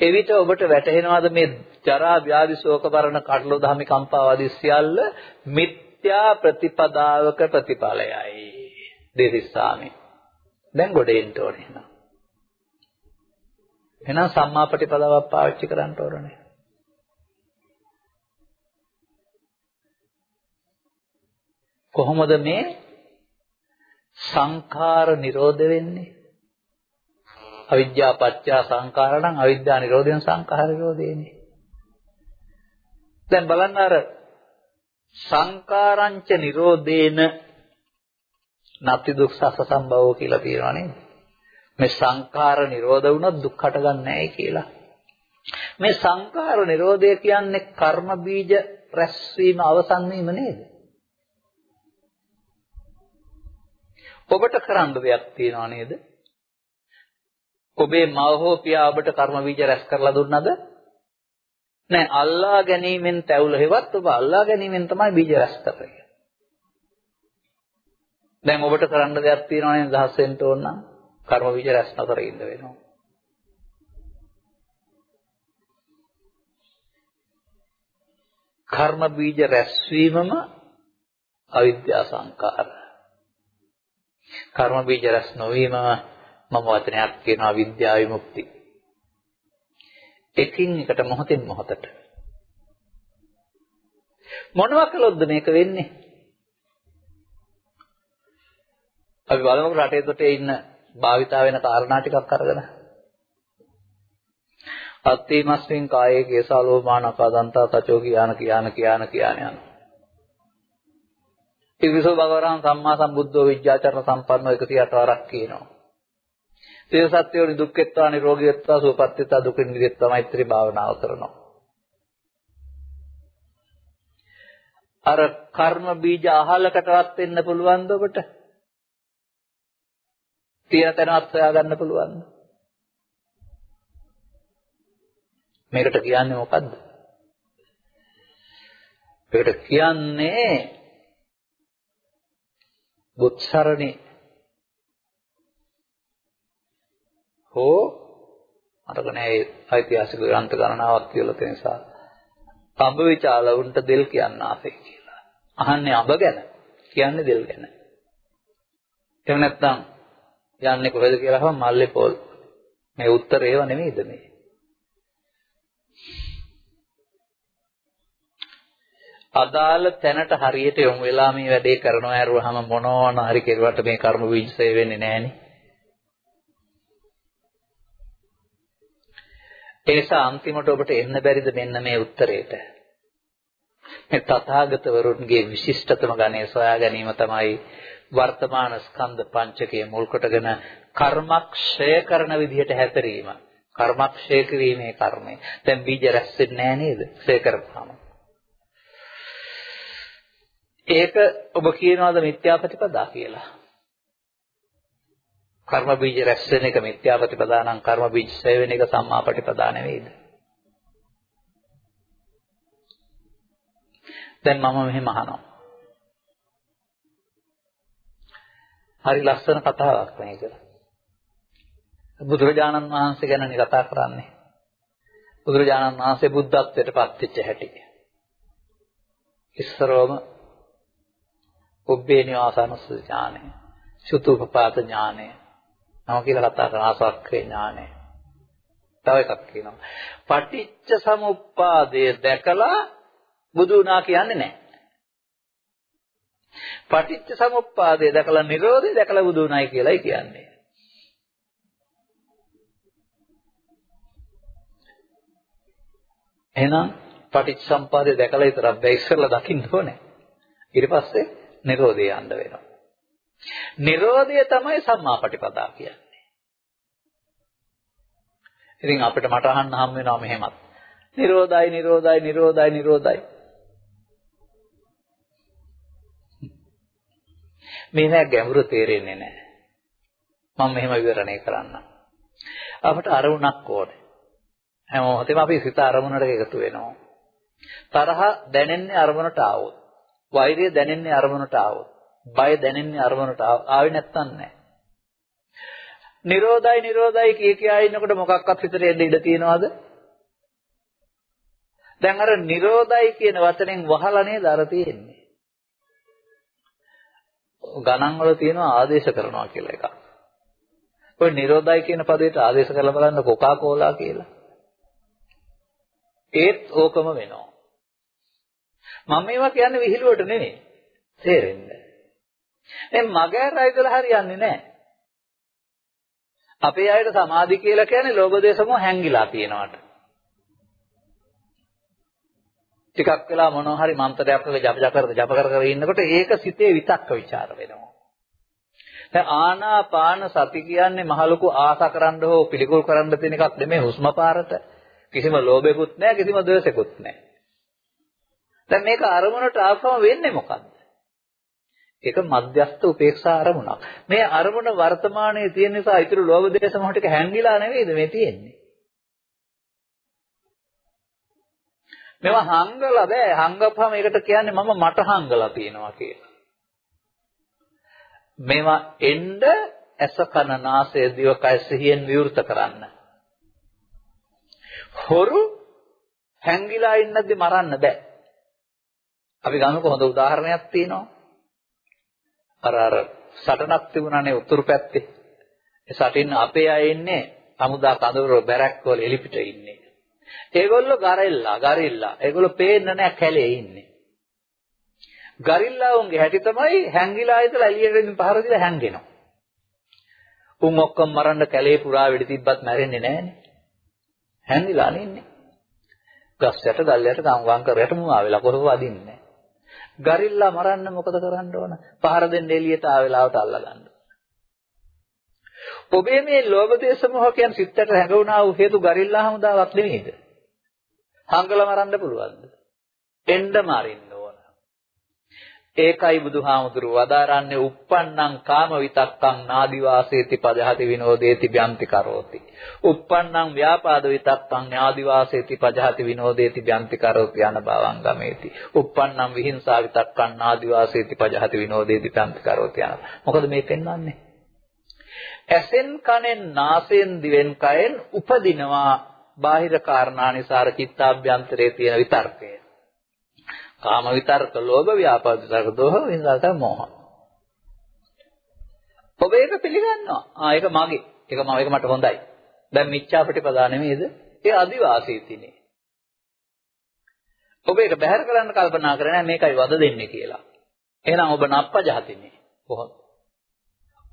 එවිට ඔබට වැටහෙනවාද මේ ජරා ව්‍යාධි ශෝක වරණ කටළු දහමි කම්පාව ආදී සියල්ල මිත්‍යා ප්‍රතිපදාවක ප්‍රතිඵලයයි. දෙතිස්සාමි. දැන් ගොඩේන්න ඕනේ නේද? එහෙනම් සම්මා ප්‍රතිපදාවක් පාවිච්චි කරන්න ඕනේ. කොහොමද මේ සංඛාර නිරෝධ වෙන්නේ? අවිද්‍යා පත්‍ය සංඛාරණං අවිද්‍යා නිරෝධයෙන් සංඛාර නිරෝධේනේ. දැන් බලන්න අර සංකාරංච නිරෝධේන නත්ති දුක්ඛස සම්භවෝ කියලා කියනවා නේද? මේ සංඛාර නිරෝධ වුණොත් දුක් හටගන්නේ නැහැ කියලා. මේ සංඛාර නිරෝධය කියන්නේ කර්ම බීජ රැස්වීම අවසන් වීම නේද? ඔබට කරන්න දෙයක් තියනවා නේද? ඔබේ මව හෝ පියා ඔබට කර්ම බීජ රැස් කරලා දුන්නද? නෑ අල්ලා ගැනීමෙන් තැවුල හෙවත් ඔබ අල්ලා ගැනීමෙන් තමයි බීජ රැස් කරන්නේ. දැන් ඔබට කරන්න දෙයක් තියනවා නේද දහස් වෙන්න ඕන නම් කර්ම බීජ රැස් නොකර ඉන්න වෙනවා. කර්ම බීජ රැස්වීමම අවිද්‍යා සංකාර. කර්ම බීජ රැස් නොවීමම මම වචනයක් කියනවා විද්‍යා විමුක්ති. එකින් එකට මොහොතින් මොහොතට මොනවා කළොත්ද මේක වෙන්නේ? අපි බලමු රටේ තොටේ ඉන්න භාවිතා වෙන කාරණා ටිකක් අරගෙන. අත්තිමස්මින් කායේ කේසාලෝමානකා දන්තා තචෝ කියාන කියාන කියාන කියාන යනවා. ත්‍රිවිසෝ භගවරහන් සම්මා සම්බුද්ධෝ විද්‍යාචරණ සම්පන්නෝ 108 වරක් කියනවා. සිය සත්‍යෝ නිදුක්කෙත්වා නිරෝගීත්වා සුවපත්ත්වා දුකින් මිදෙත්වා මෛත්‍රී භාවනාව කරනවා. අර කර්ම බීජ අහලකටවත් වෙන්න පුළුවන්ද ඔබට? තියෙන තැනවත් හොයාගන්න පුළුවන්ද? මේකට කියන්නේ මොකද්ද? මේකට කියන්නේ බුත්සරණේ හෝ අරක නෑ ඓතිහාසික ග්‍රන්ථ ගණනාවක් කියලා තියෙන නිසා අඹ විචාල උන්ට දෙල් කියන්න ආසේ කියලා. අහන්නේ අඹ ගැන කියන්නේ දෙල් ගැන. එහෙම නැත්නම් යන්නේ කොහෙද කියලා අහම මල්ලේ පොල්. මේ උත්තර ඒව නෙමෙයිද මේ? අදාළ තැනට හරියට යොමු වෙලා මේ වැඩේ කරනවා ඇරුවාම මොනවන හරි කෙරුවට මේ කර්ම විශ්සය වෙන්නේ නැහනේ. ඒ නිසා අන්තිමට ඔබට එන්න බැරිද මෙන්න මේ උත්තරේට? මේ තථාගතවරුන්ගේ විශිෂ්ටතම ගණේ සොයා ගැනීම තමයි වර්තමාන ස්කන්ධ පංචකයේ මුල් කොටගෙන කර්මක්ෂය කරන විදිහට හැතරීම. කර්මක්ෂය කිරීමේ කර්මය. දැන් බීජ රැස් වෙන්නේ නැහැ නේද? ක්ෂය කරපුවාම. ඒක ඔබ කියනවාද මිත්‍යා ප්‍රතිපදා කියලා? කර්ම බීජ රැස් වෙන එක මිත්‍යා ප්‍රතිපදා නම් කර්ම බීජ ඡය වෙන එක සම්මා ප්‍රතිපදා නෙවෙයිද? දැන් මම මෙහෙම අහනවා. හරි ලස්සන කතාවක් මේක. බුදුරජාණන් වහන්සේ ගැනනේ කතා කරන්නේ. බුදුරජාණන් වහන්සේ බුද්ධත්වයට පත් වෙච්ච හැටි. ඉස්සරවම ඔබ්බේ නිවාසනස්ස ඥානය, සුතුපපාත ඥානය, නම කියලා කතා කරන ආසක්ඛේ ඥානය. තව එකක් කියනවා. පටිච්ච සමුප්පාදය දැකලා බුදු වුණා කියන්නේ නැහැ. පටිච්ච සමුප්පාදය දැකලා නිරෝධය දැකලා බුදු වුණායි කියලායි කියන්නේ. එහෙනම් පටිච්චසම්පාදය දැකලා විතරක් බෑ ඉස්සෙල්ලා දකින්න ඕනේ. ඊට පස්සේ නිරෝධය යන්න වෙනවා. නිරෝධය තමයි සම්මාපටිපදා කියන්නේ. ඉතින් අපිට මට අහන්න හම් වෙනවා මෙහෙමත්. නිරෝධයි නිරෝධයි නිරෝධයි නිරෝධයි. මේ නෑ ගැඹුරු තේරෙන්නේ නෑ. මම මෙහෙම විවරණය කරන්නම්. අපට අරමුණක් ඕනේ. හැම මොහොතේම අපි සිත අරමුණට එකතු වෙනවා. තරහ දැනෙන්නේ අරමුණට ආවොත්. වෛරය දැනෙන්නේ අරමුණට ආවොත්. බය දැනෙන්නේ අරමුණට ආවේ නැත්තම් නෑ. නිරෝධයි නිරෝධයි කිය කියා ඉන්නකොට මොකක්වත් හිතට එන්න ඉඩ තියනවද? දැන් අර නිරෝධයි කියන වචනෙන් වහලා නේද අර තියෙන්නේ. ගණන් වල තියෙනවා ආදේශ කරනවා කියලා එකක්. ඔය නිරෝධයි කියන පදයට ආදේශ කරලා බලන්න කොකා කෝලා කියලා. ඒත් ඕකම වෙනවා. මම මේවා කියන්නේ විහිළුවට නෙමෙයි. තේරෙන්නේ. දැන් මගේ රයිදලා හරියන්නේ නැහැ. අපේ අයට සමාධි කියලා කියන්නේ ලෝභ දේශ මොහ හැංගිලා තියෙනවට. ටිකක් වෙලා මොනවා හරි මන්ත්‍රයක් වගේ ජප ජප කර ජප කර කර ඉන්නකොට ඒක සිතේ විතක්ක ਵਿਚාර වෙනවා. දැන් ආනාපාන සති කියන්නේ මහ ලොකු ආසා කරන්න හෝ පිළිකුල් කරන්න තියෙන එකක් නෙමෙයි හුස්ම පාරට. කිසිම ලෝභයකුත් නැහැ කිසිම ද්වේෂයකුත් නැහැ. දැන් මේක අරමුණට ආපම වෙන්නේ මොකද්ද? ඒක මධ්‍යස්ථ උපේක්ෂා අරමුණක්. මේ අරමුණ වර්තමානයේ තියෙන නිසා ඊටු ලෝභ දේශ මොහ ටික හැංගිලා නෙවෙයිද මේ තියෙන්නේ? මේවා හංගලා බෑ. හංගපුවම ඒකට කියන්නේ මම මට හංගලා තියෙනවා කියලා. මේවා එන්න ඇස කන නාසය දිව කය සිහියෙන් විවෘත කරන්න. හොරු හැංගිලා ඉන්නද්දි මරන්න බෑ. අපි ගමුකෝ හොඳ උදාහරණයක් තියෙනවා. අර අර සටනක් තිබුණානේ උතුරු පැත්තේ. ඒ සටින් අපේ අය ඉන්නේ අමුදා කඳවුර බැරක් වල එලිපිට ඉන්නේ. ඒගොල්ලෝ ගරෙල්ලා ගරිල්ලා. ඒගොල්ලෝ පේන්නේ නැහැ කැලේ ඉන්නේ. ගරිල්ලාවුන්ගේ හැටි තමයි හැංගිලා ඉඳලා එළියට ඉඳන් පහර දීලා හැංගෙනවා. උන් ඔක්කොම මරන්න කැලේ පුරා වෙඩි තිබ්බත් මැරෙන්නේ නැහනේ. හැංගිලානේ ඉන්නේ. ගස් යට ගල් යට ගම් වම් කරයට මුවා වෙලා කොහොම වදින්නේ ගරිල්ලා මරන්න මොකද කරන්න ඕන? පහර දෙන්න එළියට ආවෙලාවට අල්ල ගන්න. ඔබේ මේ ලෝභ දේශ මොහ කියන සිත්තට හැඟුණා වූ හේතු ගරිල්ලා හමුදාවක් නෙමෙයිද? හංගල මරන්න පුළුවන්ද? එන්න මරින්න ඕන. ඒකයි බුදුහාමුදුරුව වදාරන්නේ uppannam kama vitakkam nādivaseeti pajahati vinodeti byanti karoti. uppannam vyapada vitakkam nādivaseeti pajahati vinodeti byanti karoti anabhavam gameti. uppannam vihinsa vitakkam nādivaseeti pajahati vinodeti byanti karoti ana. මොකද මේ පෙන්වන්නේ? ඇසෙන් කනෙන් නාසයෙන් දිවෙන් කයෙන් උපදිනවා බාහිර කාරණා නිසාර චිත්තාභ්‍යන්තරයේ තියෙන විතර්කය. කාම විතර්ක, ලෝභ ව්‍යාපාද විතර්ක, දෝහ විඳාත මොහ. ඔබ ඒක පිළිගන්නවා. ආ ඒක මගේ. ඒක මම ඒක මට හොඳයි. දැන් මිච්ඡා ප්‍රතිපදා නෙමෙයිද? ඒ අදිවාසීතිනේ. ඔබ ඒක බැහැර කරන්න කල්පනා කරන්නේ මේකයි වද දෙන්නේ කියලා. එහෙනම් ඔබ නප්පජහතිනේ. කොහොමද?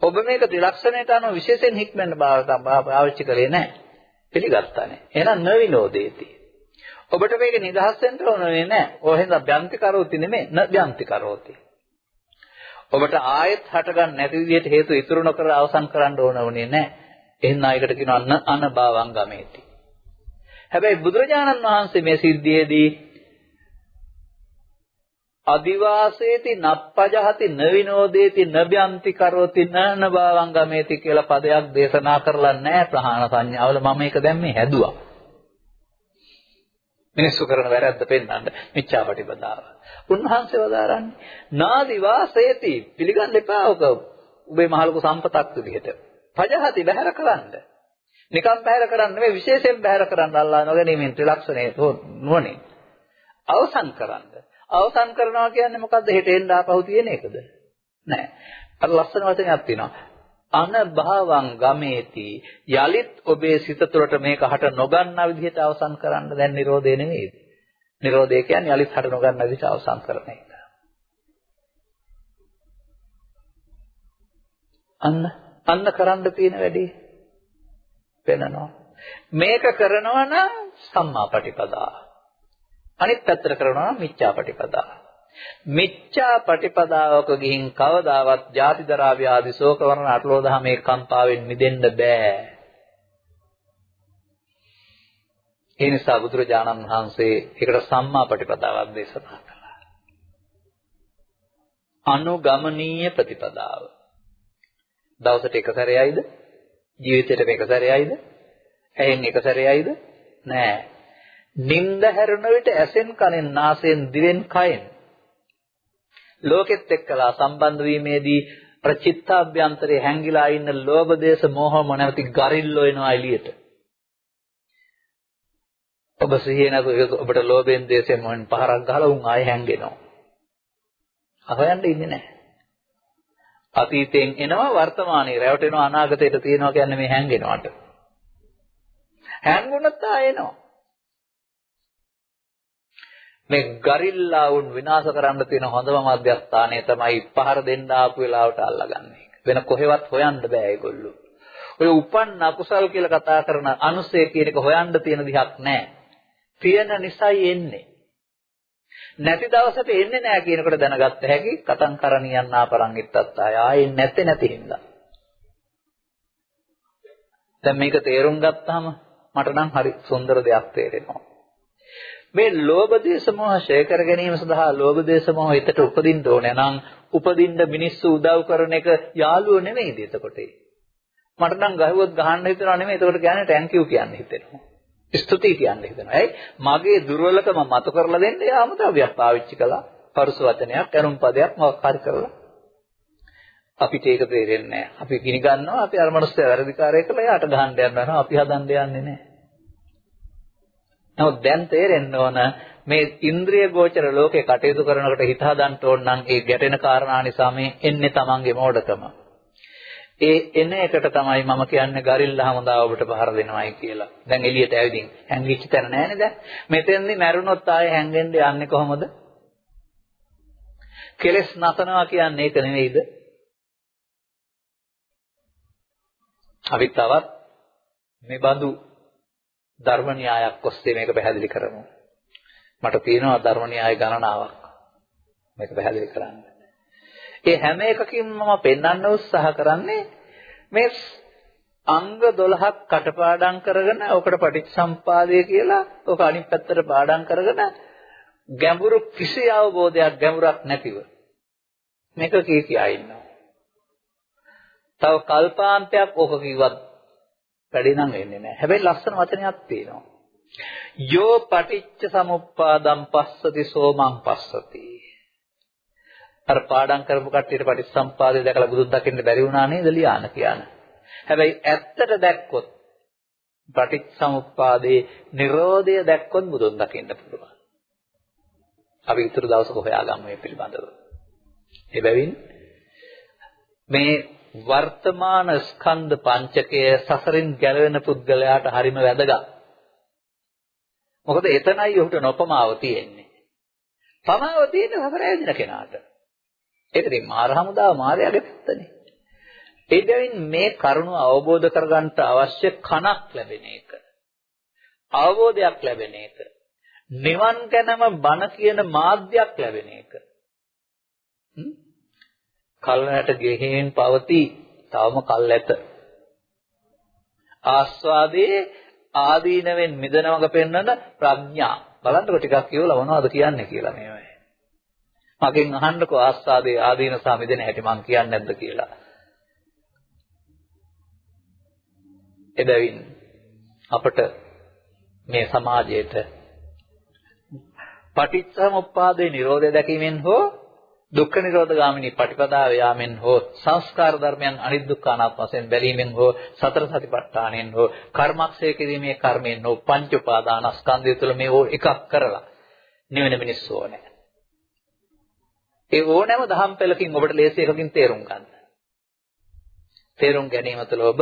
ඔබ මේක ත්‍රිලක්ෂණයට අනුව විශේෂයෙන් හික්මෙන්න පාවිච්චි කරේ නැහැ. පිළිගත්තානේ. එහෙනම් නවිනෝදේති. ඔබට මේක නිදහස් වෙන්න ඕනේ නැහැ. ඔය හින්දා බ්‍යන්ති කරෝති නෙමෙයි න බ්‍යන්ති කරෝති. ඔබට ආයෙත් හටගන්න නැති විදිහට හේතු ඉතුරු නොකර අවසන් කරන්න ඕන වුණේ නැහැ. එහෙනම් ආයකට කියනවා අනබාවං ගමේති. හැබැයි බුදුරජාණන් වහන්සේ මේ සිද්ධියේදී අදිවාසේති නප්පජහති නවිනෝදේති නබ්‍යන්ති කරෝති නන භවංගමේති කියලා පදයක් දේශනා කරලා නැහැ ප්‍රහාණ සංඥාවල මම මේක දැන් මේ හැදුවා. මිනිස්සු කරන වැරද්ද පෙන්වන්න මිච්ඡාපටිපදාව. උන්වහන්සේ වදාරන්නේ නාදිවාසේති පිළිගන්න එපා ඔක ඔබේ මහලුක සම්පතක් විදිහට. පජහති බහැර කරන්න. නිකම් බහැර කරන්න නෙවෙයි විශේෂයෙන් බහැර කරන්න අල්ලා නොගැනීමෙන් ත්‍රිලක්ෂණේ නුවණින්. අවසන් කරන්න. අවසන් කරනවා කියන්නේ මොකද්ද? හෙට එන්න ආපහු තියෙන එකද? නෑ. අර ලස්සන වචනයක් තියෙනවා. අනභවං ගමේති යලිත් ඔබේ සිත තුළට මේක හට නොගන්නා විදිහට අවසන් කරන්න දැන් Nirodhe නෙමෙයිද? Nirodhe කියන්නේ යලිත් හට නොගන්නා විදිහට අවසන් කරන එක. අන්න අන්න කරන්න තියෙන වැඩේ වෙනනවා. මේක කරනවා නම් සම්මාපටිපදා. අනිත් පැත්තට කරනවා මිච්ඡා ප්‍රතිපදා. මිච්ඡා ප්‍රතිපදාවක ගිහින් කවදාවත් ජාති දරා ව්‍යාධි ශෝක වරණ අටලෝ දහමේ කම්පාවෙන් මිදෙන්න බෑ. ඒ නිසා බුදුරජාණන් වහන්සේ ඒකට සම්මා ප්‍රතිපදාවක් දේශනා කළා. අනුගමනීය ප්‍රතිපදාව. දවසට එක සැරේයිද? ජීවිතේට එක සැරේයිද? ඇහෙන් එක සැරේයිද? නෑ. නිନ୍ଦ හැරුණ විට ඇසෙන් කනෙන් නාසයෙන් දිවෙන් කයෙන් ලෝකෙත් එක්කලා සම්බන්ධ වීමේදී ප්‍රචිත්තාභ්‍යන්තරේ හැංගිලා ඉන්න ලෝභ දේශ මොහ මොනවති ගරිල්ලෝ එනවා එළියට. ඔබ සිහිය නැතු ඔබට ලෝභයෙන් දේශයෙන් මොහෙන් පහරක් ගහලා උන් ආයෙ හැංගෙනවා. අහයන්ට ඉන්නේ නැහැ. අතීතයෙන් එනවා වර්තමානයේ රැවටෙනවා අනාගතයට තියෙනවා කියන්නේ මේ හැංගෙනවට. හැංගුණත් ආයෙ එනවා. මේ ගරිල්ලා වුන් විනාශ කරන්න තියෙන හොඳම මධ්‍යස්ථානය තමයි පහර දෙන්න ආපු වෙලාවට අල්ලගන්නේ. වෙන කොහෙවත් හොයන්න බෑ ඒගොල්ලෝ. ඔය උපන් අකුසල් කියලා කතා කරන අනුසය කියන එක හොයන්න තියෙන දිහක් නෑ. තියෙන නිසයි එන්නේ. නැති දවසට එන්නේ නෑ කියනකොට දැනගත්ත හැකි කතං කරණියන් ආපරං ඉත්තත් ආයේ නැත්තේ නැති හින්දා. දැන් මේක තේරුම් ගත්තාම මට නම් හරි සුන්දර දෙයක් තේරෙනවා. මේ ලෝභ දේශ මොහ ඡය කර ගැනීම සඳහා ලෝභ දේශ මොහ හිතට උපදින්න ඕනේ නම් උපදින්න මිනිස්සු උදව් කරන එක යාළුවෝ නෙමෙයිද එතකොට? මට නම් ගහුවොත් ගහන්න හිතනවා නෙමෙයි. එතකොට කියන්නේ තැන්ක් යූ කියන්න හිතෙනවා. ස්තුතියි කියන්න හිතෙනවා. ඇයි? මගේ දුර්වලකම මතු කරලා දෙන්න යාමතාවයක් පාවිච්චි කළා. පරුස වචනයක් කරුම් පදයක් මොකක් හරි කරලා. අපිට ඒක තේරෙන්නේ නැහැ. අපි ගිනි ගන්නවා. අපි අර මනුස්සය වැරදිකාරය කළා. යාට ගහන්න යනවා අපි හදන්න යන්නේ නැහැ. නමුත් දැන් තේරෙන්න ඕන මේ ඉන්ද්‍රිය ගෝචර ලෝකේ කටයුතු කරනකොට හිත හදන්න ඕන නම් ඒ ගැටෙන කාරණා නිසා මේ එන්නේ Tamange මෝඩකම. ඒ එන එකට තමයි මම කියන්නේ ගරිල්ලා හමුදා ඔබට පහර දෙනවයි කියලා. දැන් එළියට ඇවිදින් හැංගිච්ච තැන නැහැනේ දැන්. මෙතෙන්දි මැරුණොත් ආයේ හැංගෙන්න යන්නේ කොහොමද? කෙලස් නසනවා කියන්නේ ඒක නෙවෙයිද? අපි තවත් මේ බඳු ධර්ම න්‍යායක් ඔස්සේ මේක පැහැදිලි කරමු. මට තියෙනවා ධර්ම න්‍යාය ගණනාවක්. මේක පැහැදිලි කරන්න. ඒ හැම එකකින්ම මම පෙන්වන්න උත්සාහ කරන්නේ මේ අංග 12ක් කටපාඩම් කරගෙන ඔකට පටිච්චසම්පාදය කියලා ඔක අනිත් පැත්තට පාඩම් කරගෙන ගැඹුරු කිසි අවබෝධයක් ගැඹුරක් නැතිව මේක කී කියා ඉන්නවා. තව කල්පාන්තයක් ඔක කිව්වත් වැඩි නම් වෙන්නේ නැහැ. හැබැයි ලස්සන වචනයක් තියෙනවා. යෝ පටිච්ච සමුප්පාදම් පස්සති සෝමං පස්සති. අර පාඩම් කරපු කට්ටියට පටිච්චසම්පාදය දැකලා බුදුන් දකින්න බැරි වුණා නේද ලියාන කියන. හැබැයි ඇත්තට දැක්කොත් පටිච්චසමුප්පාදේ Nirodha දැක්කොත් බුදුන් දකින්න පුළුවන්. අපි ඊටු දවසක හොයාගමු මේ පිළිබඳව. ඒ බැවින් මේ වර්තමාන ස්කන්ධ පංචකය සසරින් ගැලවෙන පුද්ගලයාට හරිම වැදගත්. මොකද එතනයි ඔහුට නොපමාව තියෙන්නේ. පමාව තියෙන්නේ සසර ඇදින කෙනාට. ඒක ඉතින් මාර හමුදාව මායාවේ පැත්තනේ. ඒ බැවින් මේ කරුණ අවබෝධ කරගන්න අවශ්‍ය කණක් ලැබෙන එක. අවබෝධයක් ලැබෙන එක. නිවන් ගැනම බණ කියන මාධ්‍යයක් ලැබෙන එක. කල්නට ගෙහෙන් පවති. තවම කල් ඇත. ආස්වාදයේ ආදීනවෙන් මිදනවග පෙන්වන ප්‍රඥා. බලන්නකො ටිකක් කියවලා මොනවද කියන්නේ කියලා මේවයි මගෙන් අහන්නකෝ ආස්වාදයේ ආදීන සහ මිදෙන හැටි මං කියන්නේ නැද්ද කියලා. එබැවින් අපට මේ සමාජයේට පටිච්චසමුප්පාදේ Nirodha දැකීමෙන් හෝ දුක්ඛ නිරෝධ ගාමිනී පටිපදාව යාමෙන් හෝ සංස්කාර ධර්මයන් අනිදුක්ඛ අනාත්ම වශයෙන් බැලීමෙන් හෝ සතර සතිපට්ඨානෙන් හෝ කර්මක්ෂය කිරීමේ කර්මයෙන් හෝ පංච උපාදානස්කන්ධය තුළ මේ ඕ එකක් කරලා නිවෙන මිනිස්සු ඕනේ. ඒ ඕනෑම දහම් පෙළකින් ඔබට ලේසි එකකින් තේරුම් ගන්න. තේරුම් ගැනීම තුළ ඔබ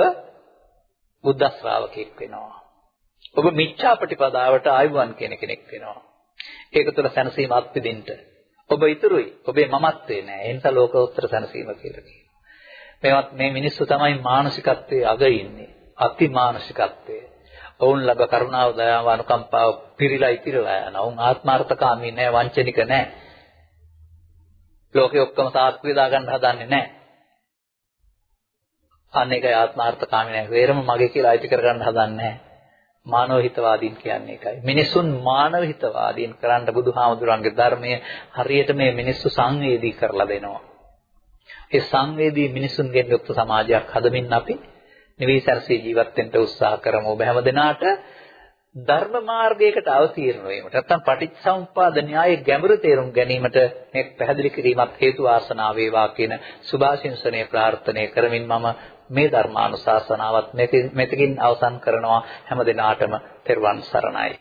බුද්ධ ශ්‍රාවකෙක් වෙනවා. ඔබ මිච්ඡා ප්‍රතිපදාවට ආයුවන් කියන කෙනෙක් වෙනවා. ඒක තුළ සැනසීම අත්විඳින්න ඔබ ඉතුරුයි. ඔබේ මමත්වේ නෑ. ඒ නිසා ලෝකෝත්තර සැනසීම කියලා කියනවා. මේවත් මේ මිනිස්සු තමයි මානසිකත්වයේ අග ඉන්නේ. අති මානසිකත්වයේ. ඔවුන් ලබ කරුණාව, දයාව, අනුකම්පාව පිරීලා ඉතිරලා යනවා. ඔවුන් ආත්මార్థකාමී නෑ, වංචනික නෑ. ලෝකේ ඔක්කොම සාත්තු වේදා ගන්න හදන්නේ නෑ. අන්න ඒකයි ආත්මార్థකාමී නෑ. වේරම මගේ කියලා අයිති කර ගන්න හදන්නේ නෑ. මානව හිතවාදීන් කියන්නේ ඒකයි. මිනිසුන් මානව හිතවාදීන් කරන්න බුදුහාමුදුරන්ගේ ධර්මය හරියට මේ මිනිස්සු සංවේදී කරලා දෙනවා. ඒ සංවේදී මිනිසුන්ගෙන් යුක්ත සමාජයක් හදමින් අපි නිවිසරසේ ජීවත් වෙන්න උත්සාහ කරමු. ඔබ හැම දිනාට ධර්ම මාර්ගයකට අවතීර්ණ වීමට නැත්නම් පටිච්චසමුප්පාද න්‍යායයේ ගැඹුරු තේරුම් ගැනීමට මේ පැහැදිලි කිරීමත් හේතු වාසනා වේවා කියන සුභාශිංසනයේ ප්‍රාර්ථනා කරමින් මම මේ ධර්මානුශාසනාවත් මෙතකින් අවසන් කරනවා. හැම දිනාටම තෙරුවන් සරණයි.